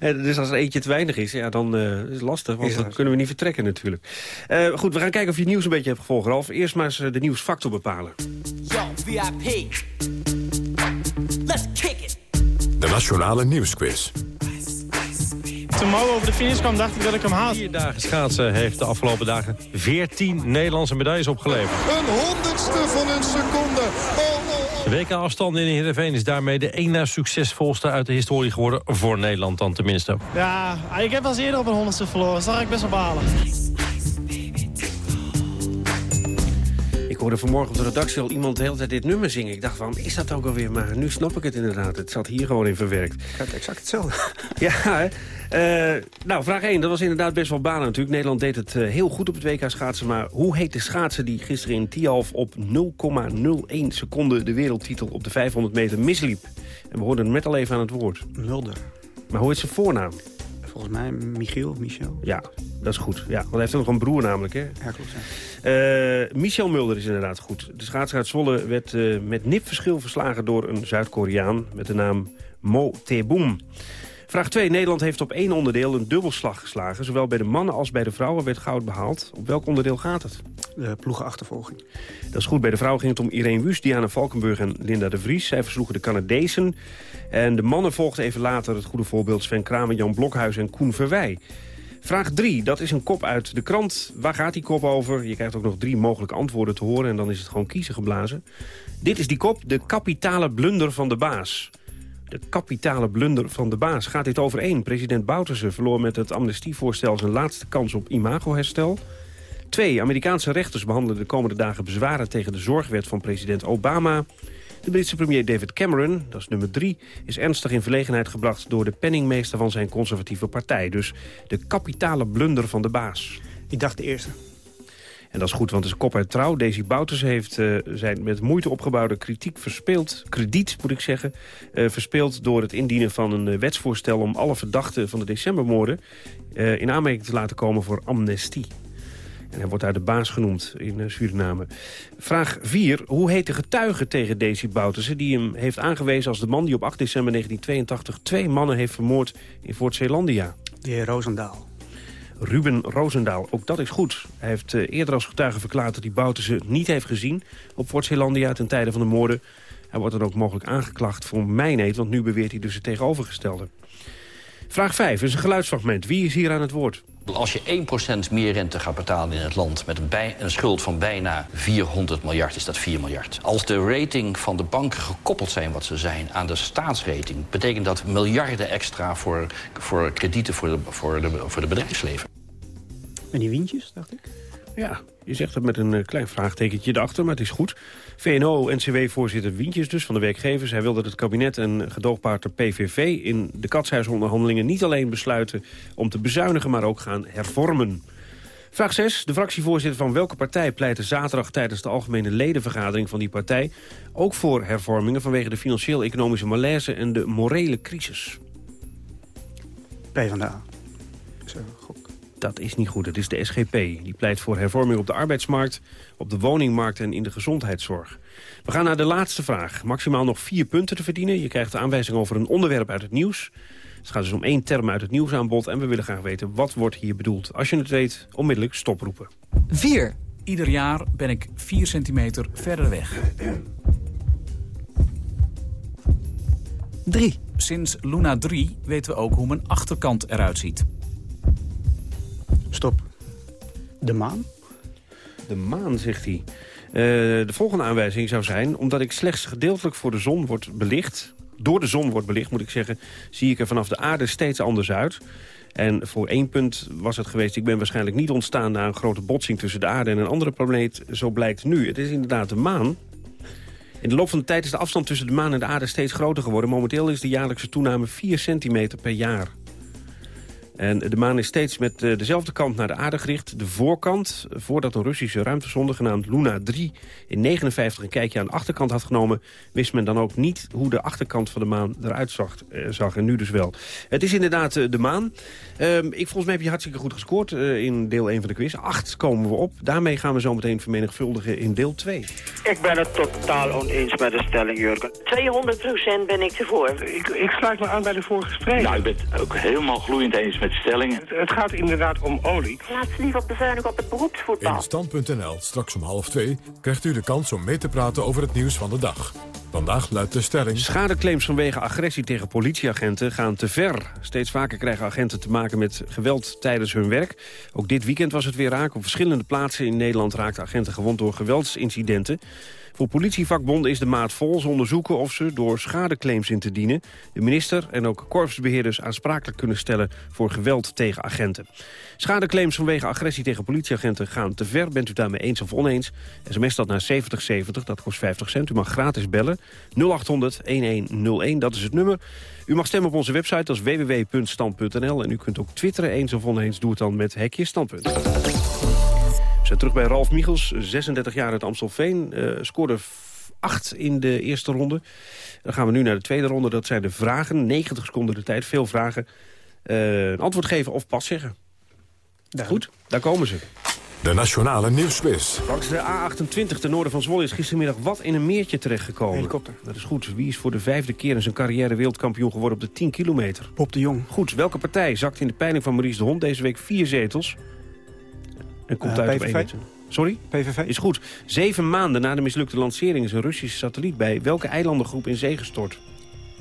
[SPEAKER 11] En dus als er eentje te weinig is, ja, dan eh, is het lastig. Want
[SPEAKER 12] Is
[SPEAKER 11] dan
[SPEAKER 12] dat.
[SPEAKER 11] kunnen we niet vertrekken natuurlijk. Eh, goed, we gaan kijken of je het nieuws een beetje hebt gevolgd, Ralf. Eerst maar eens de nieuwsfactor bepalen.
[SPEAKER 24] Yo, VIP. Let's kick it.
[SPEAKER 1] De Nationale Nieuwsquiz.
[SPEAKER 25] Toen Mo over de finish kwam, dacht ik dat ik hem haal.
[SPEAKER 20] Vier dagen schaatsen heeft de afgelopen dagen 14 Nederlandse medailles opgeleverd.
[SPEAKER 15] Een honderdste van een seconde. Oh, oh, oh.
[SPEAKER 20] De WK-afstand in Heerenveen is daarmee de één na succesvolste uit de historie geworden. Voor Nederland dan tenminste.
[SPEAKER 25] Ja, ik heb wel eens eerder op een honderdste verloren. Dus daar ga ik best wel balen.
[SPEAKER 11] Ik hoorde vanmorgen op de redactie al iemand de hele tijd dit nummer zingen. Ik dacht van, is dat ook alweer? Maar nu snap ik het inderdaad. Het zat hier gewoon in verwerkt.
[SPEAKER 12] Het exact hetzelfde.
[SPEAKER 11] Ja, hè? Eh, nou, vraag 1. Dat was inderdaad best wel banen natuurlijk. Nederland deed het eh, heel goed op het WK schaatsen. Maar hoe heet de schaatser die gisteren in Tialf op 0,01 seconden... de wereldtitel op de 500 meter misliep? En we hoorden hem net al even aan het woord.
[SPEAKER 12] Mulder.
[SPEAKER 11] Maar hoe heet zijn voornaam?
[SPEAKER 12] Volgens mij Michiel, Michel.
[SPEAKER 11] Ja, dat is goed. Ja, want hij heeft nog een broer namelijk, hè?
[SPEAKER 12] Ja, klopt. Ja.
[SPEAKER 11] Eh, Michel Mulder is inderdaad goed. De schaatser uit Zwolle werd eh, met nipverschil verslagen door een Zuid-Koreaan... met de naam Mo Tae-boom. Vraag 2. Nederland heeft op één onderdeel een dubbelslag geslagen. Zowel bij de mannen als bij de vrouwen werd goud behaald. Op welk onderdeel gaat het?
[SPEAKER 12] De ploegenachtervolging.
[SPEAKER 11] Dat is goed. Bij de vrouwen ging het om Irene Wust, Diana Valkenburg en Linda de Vries. Zij versloegen de Canadezen. En de mannen volgden even later het goede voorbeeld Sven Kramer, Jan Blokhuis en Koen Verwij. Vraag 3, dat is een kop uit de krant. Waar gaat die kop over? Je krijgt ook nog drie mogelijke antwoorden te horen... en dan is het gewoon kiezen geblazen. Dit is die kop, de kapitale blunder van de baas. De kapitale blunder van de baas. Gaat dit overeen? President Bouterse verloor met het amnestievoorstel... zijn laatste kans op imagoherstel. Twee, Amerikaanse rechters behandelen de komende dagen bezwaren... tegen de zorgwet van president Obama... De Britse premier David Cameron, dat is nummer drie... is ernstig in verlegenheid gebracht door de penningmeester van zijn conservatieve partij. Dus de kapitale blunder van de baas.
[SPEAKER 12] Ik dacht de eerste.
[SPEAKER 11] En dat is goed, want het is kop uit trouw. Daisy Bouters heeft eh, zijn met moeite opgebouwde kritiek verspeeld... krediet, moet ik zeggen, eh, verspeeld door het indienen van een eh, wetsvoorstel... om alle verdachten van de decembermoorden in aanmerking te laten komen voor amnestie. En hij wordt daar de baas genoemd in eh, Suriname. Vraag 4. Hoe heet de getuige tegen Daisy Bouterse... die hem heeft aangewezen als de man die op 8 december 1982... twee mannen heeft vermoord in Fort Zeelandia?
[SPEAKER 12] De heer Roosendaal.
[SPEAKER 11] Ruben Roosendaal. Ook dat is goed. Hij heeft eh, eerder als getuige verklaard dat hij Bouterse niet heeft gezien... op Fort Zeelandia ten tijde van de moorden. Hij wordt dan ook mogelijk aangeklaagd voor mijneet... want nu beweert hij dus het tegenovergestelde. Vraag 5 is een geluidsfragment. Wie is hier aan het woord?
[SPEAKER 17] Als je 1% meer rente gaat betalen in het land... met een, bij, een schuld van bijna 400 miljard, is dat 4 miljard. Als de rating van de banken gekoppeld zijn wat ze zijn... aan de staatsrating... betekent dat miljarden extra voor, voor kredieten voor de, voor, de, voor de bedrijfsleven.
[SPEAKER 12] En die wientjes, dacht ik?
[SPEAKER 11] Ja, je zegt het met een eh, klein vraagtekentje erachter, maar het is goed. VNO-NCW-voorzitter Wientjes dus van de werkgevers. Hij wil dat het kabinet en gedoogpartner PVV in de katshuisonderhandelingen... niet alleen besluiten om te bezuinigen, maar ook gaan hervormen. Vraag 6. De fractievoorzitter van welke partij pleitte zaterdag tijdens de algemene ledenvergadering van die partij... ook voor hervormingen vanwege de financieel-economische malaise en de morele crisis?
[SPEAKER 12] PvdA.
[SPEAKER 11] Dat is niet goed. Het is de SGP. Die pleit voor hervorming op de arbeidsmarkt, op de woningmarkt en in de gezondheidszorg. We gaan naar de laatste vraag. Maximaal nog vier punten te verdienen. Je krijgt de aanwijzing over een onderwerp uit het nieuws. Het gaat dus om één term uit het nieuwsaanbod. En we willen graag weten wat wordt hier bedoeld. Als je het weet, onmiddellijk stoproepen.
[SPEAKER 26] 4. Ieder jaar ben ik 4 centimeter verder weg. 3. Sinds Luna 3 weten we ook hoe mijn achterkant eruit ziet.
[SPEAKER 12] Stop. De maan?
[SPEAKER 11] De maan, zegt hij. de volgende aanwijzing zou zijn... omdat ik slechts gedeeltelijk voor de zon wordt belicht... door de zon wordt belicht, moet ik zeggen... zie ik er vanaf de aarde steeds anders uit... En voor één punt was het geweest... ik ben waarschijnlijk niet ontstaan na een grote botsing tussen de aarde en een andere planeet. Zo blijkt nu. Het is inderdaad de maan. In de loop van de tijd is de afstand tussen de maan en de aarde steeds groter geworden. Momenteel is de jaarlijkse toename 4 centimeter per jaar. En de maan is steeds met eh, dezelfde kant naar de aarde gericht. De voorkant, voordat een Russische ruimtesonde genaamd Luna 3... in 59 een kijkje aan de achterkant had genomen... wist men dan ook niet hoe de achterkant van de maan eruit zag. eh, zag en nu dus wel. Het is inderdaad eh, de maan. Ehm, ik, volgens mij heb je hartstikke goed gescoord eh, in deel 1 van de quiz. Acht komen we op. Daarmee gaan we zo meteen vermenigvuldigen in deel 2.
[SPEAKER 27] Ik ben het totaal oneens met de stelling, Jurgen.
[SPEAKER 28] 200% ben ik ervoor.
[SPEAKER 27] Ik, ik sluit me aan bij de vorige spreker.
[SPEAKER 28] Nou, ik ben het ook helemaal gloeiend eens met de stelling.
[SPEAKER 27] Het, het gaat inderdaad om olie.
[SPEAKER 28] Laat ze liever bezuinigen op het beroepsvoetbal.
[SPEAKER 1] In Stand.nl, straks om half twee, krijgt u de kans om mee te praten over het nieuws van de dag. Vandaag luidt de stelling...
[SPEAKER 11] Schadeclaims vanwege agressie tegen politieagenten gaan te ver. Steeds vaker krijgen agenten te maken met geweld tijdens hun werk. Ook dit weekend was het weer raak. Op verschillende plaatsen in Nederland raakten agenten gewond door geweldsincidenten. Voor politievakbonden is de maat vol. Ze onderzoeken of ze door schadeclaims in te dienen... de minister en ook korpsbeheerders aansprakelijk kunnen stellen... voor geweld tegen agenten. Schadeclaims vanwege agressie tegen politieagenten gaan te ver. Bent u daarmee eens of oneens? SMS dat naar 7070, dat kost 50 cent. U mag gratis bellen. 0800-1101, dat is het nummer. U mag stemmen op onze website, dat is www.stand.nl. En u kunt ook twitteren eens of oneens. Doe het dan met Hekje Standpunt. Zijn terug bij Ralf Michels, 36 jaar uit Amstelveen. eh scoorde 8 in de eerste ronde. Dan gaan we nu naar de tweede ronde. Dat zijn de vragen. 90 seconden de tijd, veel vragen. Eh, een antwoord geven of pas zeggen. Goed, daar komen ze.
[SPEAKER 1] De Nationale Nieuwsquiz.
[SPEAKER 11] Langs de A28 ten noorden van Zwolle is gistermiddag wat in een meertje terechtgekomen.
[SPEAKER 12] Helikopter.
[SPEAKER 11] Dat is goed. Wie is voor de vijfde keer in zijn carrière wereldkampioen geworden op de 10 kilometer?
[SPEAKER 12] Bob de Jong.
[SPEAKER 11] Goed. Welke partij zakt in de peiling van Maurice de Hond deze week vier zetels? En komt
[SPEAKER 12] Eh,
[SPEAKER 11] uit
[SPEAKER 12] PVV?
[SPEAKER 11] op. Sorry?
[SPEAKER 12] PVV.
[SPEAKER 11] Is goed. Zeven maanden na de mislukte lancering is een Russische satelliet bij welke eilandengroep in zee gestort?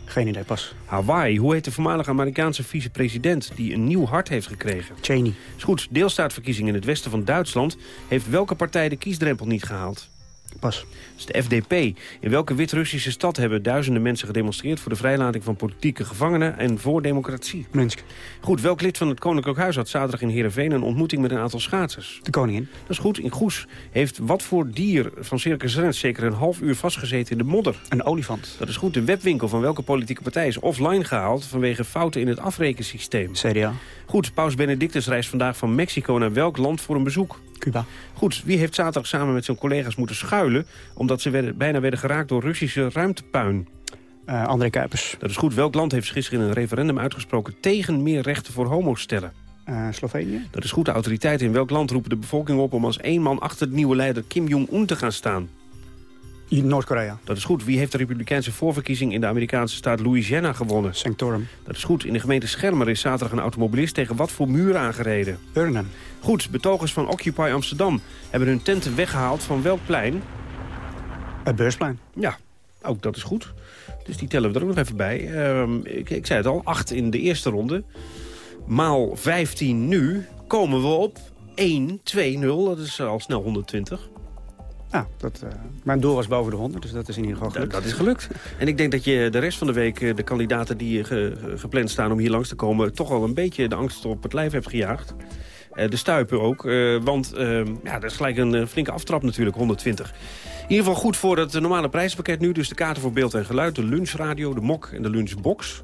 [SPEAKER 12] Geen idee, pas.
[SPEAKER 11] Hawaii. Hoe heet de voormalige Amerikaanse vicepresident die een nieuw hart heeft gekregen?
[SPEAKER 12] Cheney.
[SPEAKER 11] Is goed. Deelstaatverkiezingen in het westen van Duitsland heeft welke partij de kiesdrempel niet gehaald?
[SPEAKER 12] Pas.
[SPEAKER 11] Dat is de FDP. In welke Wit-Russische stad hebben duizenden mensen gedemonstreerd... voor de vrijlating van politieke gevangenen en voor democratie?
[SPEAKER 12] Minsk.
[SPEAKER 11] Goed, welk lid van het Koninklijk Huis had zaterdag in Heerenveen... een ontmoeting met een aantal schaatsers?
[SPEAKER 12] De koningin.
[SPEAKER 11] Dat is goed. In Goes heeft wat voor dier van Circus Rens... zeker een half uur vastgezeten in de modder?
[SPEAKER 12] Een olifant.
[SPEAKER 11] Dat is goed. De webwinkel van welke politieke partij is offline gehaald... vanwege fouten in het afrekensysteem?
[SPEAKER 12] CDA.
[SPEAKER 11] Goed, paus Benedictus reist vandaag van Mexico naar welk land voor een bezoek?
[SPEAKER 12] Cuba.
[SPEAKER 11] Goed, wie heeft zaterdag samen met zijn collega's moeten schuilen... omdat ze werden, bijna werden geraakt door Russische ruimtepuin?
[SPEAKER 12] Eh, André Kuipers.
[SPEAKER 11] Dat is goed. Welk land heeft gisteren in een referendum uitgesproken... tegen meer rechten voor homo's stellen?
[SPEAKER 12] Eh, Slovenië.
[SPEAKER 11] Dat is goed. De autoriteiten in welk land roepen de bevolking op... om als één man achter de nieuwe leider Kim Jong-un te gaan staan?
[SPEAKER 12] Noord-Korea.
[SPEAKER 11] Dat is goed. Wie heeft de republikeinse voorverkiezing in de Amerikaanse staat Louisiana gewonnen?
[SPEAKER 12] Sanctorum.
[SPEAKER 11] Dat is goed. In de gemeente Schermer is zaterdag een automobilist tegen wat voor muur aangereden?
[SPEAKER 12] Urnen.
[SPEAKER 11] Goed. Betogers van Occupy Amsterdam hebben hun tenten weggehaald van welk plein?
[SPEAKER 12] Het beursplein.
[SPEAKER 11] Ja, ook dat is goed. Dus die tellen we er ook nog even bij. Ehm, ik, ik zei het al, 8 in de eerste ronde. Maal 15 nu komen we op 1, 2, 0. Dat is al snel 120.
[SPEAKER 12] Ja, dat, eh, mijn doel was boven de 100, dus dat is in ieder geval gelukt.
[SPEAKER 11] Dat is gelukt. En ik denk dat je de rest van de week eh, de kandidaten die eh, ge- ge- gepland staan om hier langs te komen... toch al een beetje de angst op het lijf hebt gejaagd. De stuipen ook, want eh, ja, dat is gelijk een flinke aftrap natuurlijk, 120. In ieder geval goed voor het normale prijzenpakket nu. Dus de kaarten voor beeld en geluid, de lunchradio, de mok en de lunchbox.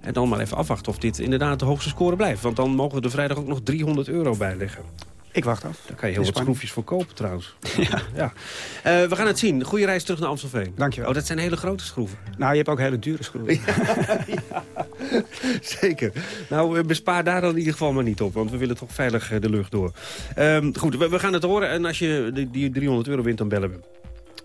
[SPEAKER 11] En dan maar even afwachten of dit inderdaad de hoogste score blijft. Want dan mogen we er vrijdag ook nog 300 euro bijleggen.
[SPEAKER 12] Ik wacht af.
[SPEAKER 11] Daar kan je heel wat schroefjes voor kopen trouwens. Ja. ja. Eh, we gaan het zien. Goede reis terug naar Amstelveen.
[SPEAKER 12] Dankjewel.
[SPEAKER 11] Oh, dat zijn hele grote schroeven.
[SPEAKER 12] Nou, je hebt ook hele dure schroeven.
[SPEAKER 11] Zeker. Nou, eh, bespaar daar dan in ieder geval maar niet op. Want we willen toch veilig eh, de lucht door. Ehm, goed, we, we gaan het horen. En als je die, die 300 euro wint, dan bellen we.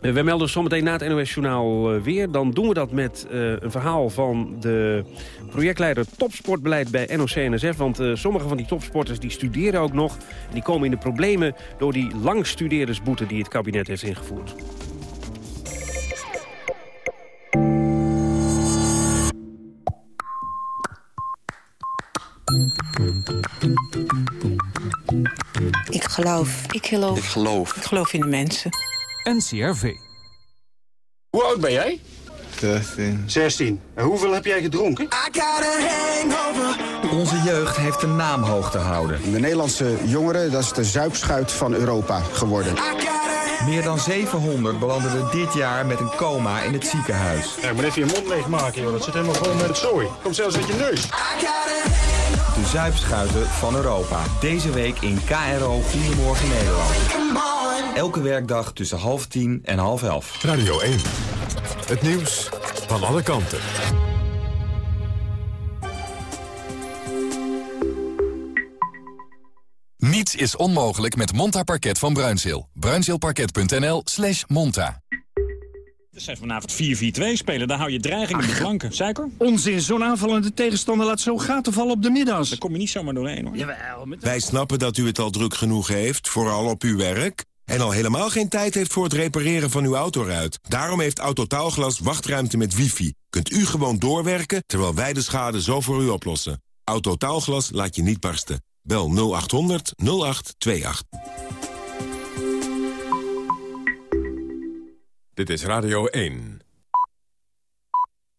[SPEAKER 11] Eh, We melden zometeen na het NOS-journaal eh, weer. Dan doen we dat met eh, een verhaal van de projectleider topsportbeleid bij NOC-NSF. Want eh, sommige van die topsporters die studeren ook nog. En die komen in de problemen door die langstudeerdersboete die het kabinet heeft ingevoerd.
[SPEAKER 29] Ik geloof. Ik geloof.
[SPEAKER 30] Ik geloof.
[SPEAKER 29] Ik geloof in de mensen. NCRV.
[SPEAKER 31] Hoe oud ben jij?
[SPEAKER 32] 16.
[SPEAKER 31] 16. En hoeveel heb jij gedronken?
[SPEAKER 32] Onze jeugd heeft de naam hoog te houden.
[SPEAKER 30] De Nederlandse jongeren, dat is de zuipschuit van Europa geworden.
[SPEAKER 32] Meer dan 700 belanden dit jaar met een coma in het ziekenhuis.
[SPEAKER 31] Ja, maar even je mond leegmaken, joh. Dat zit helemaal vol met het zooi. Komt zelfs uit je neus.
[SPEAKER 32] De zuipschuiten van Europa. Deze week in KRO Goedemorgen Nederland. Elke werkdag tussen half tien en half elf.
[SPEAKER 1] Radio 1. Het nieuws van alle kanten.
[SPEAKER 33] Niets is onmogelijk met Monta Parket van Bruinzeel. Bruinzeelparket.nl slash monta.
[SPEAKER 34] Ze zijn vanavond 4-4-2 spelen, daar hou je dreiging in de flanken. Suiker?
[SPEAKER 31] Onzin, zo'n aanvallende tegenstander laat zo gaten vallen op de middags.
[SPEAKER 34] Daar kom je niet zomaar doorheen, hoor.
[SPEAKER 31] Jawel, met...
[SPEAKER 35] Wij snappen dat u het al druk genoeg heeft, vooral op uw werk... en al helemaal geen tijd heeft voor het repareren van uw autoruit. Daarom heeft Autotaalglas wachtruimte met wifi. Kunt u gewoon doorwerken, terwijl wij de schade zo voor u oplossen. Autotaalglas laat je niet barsten. Bel 0800 0828.
[SPEAKER 1] Dit is Radio 1.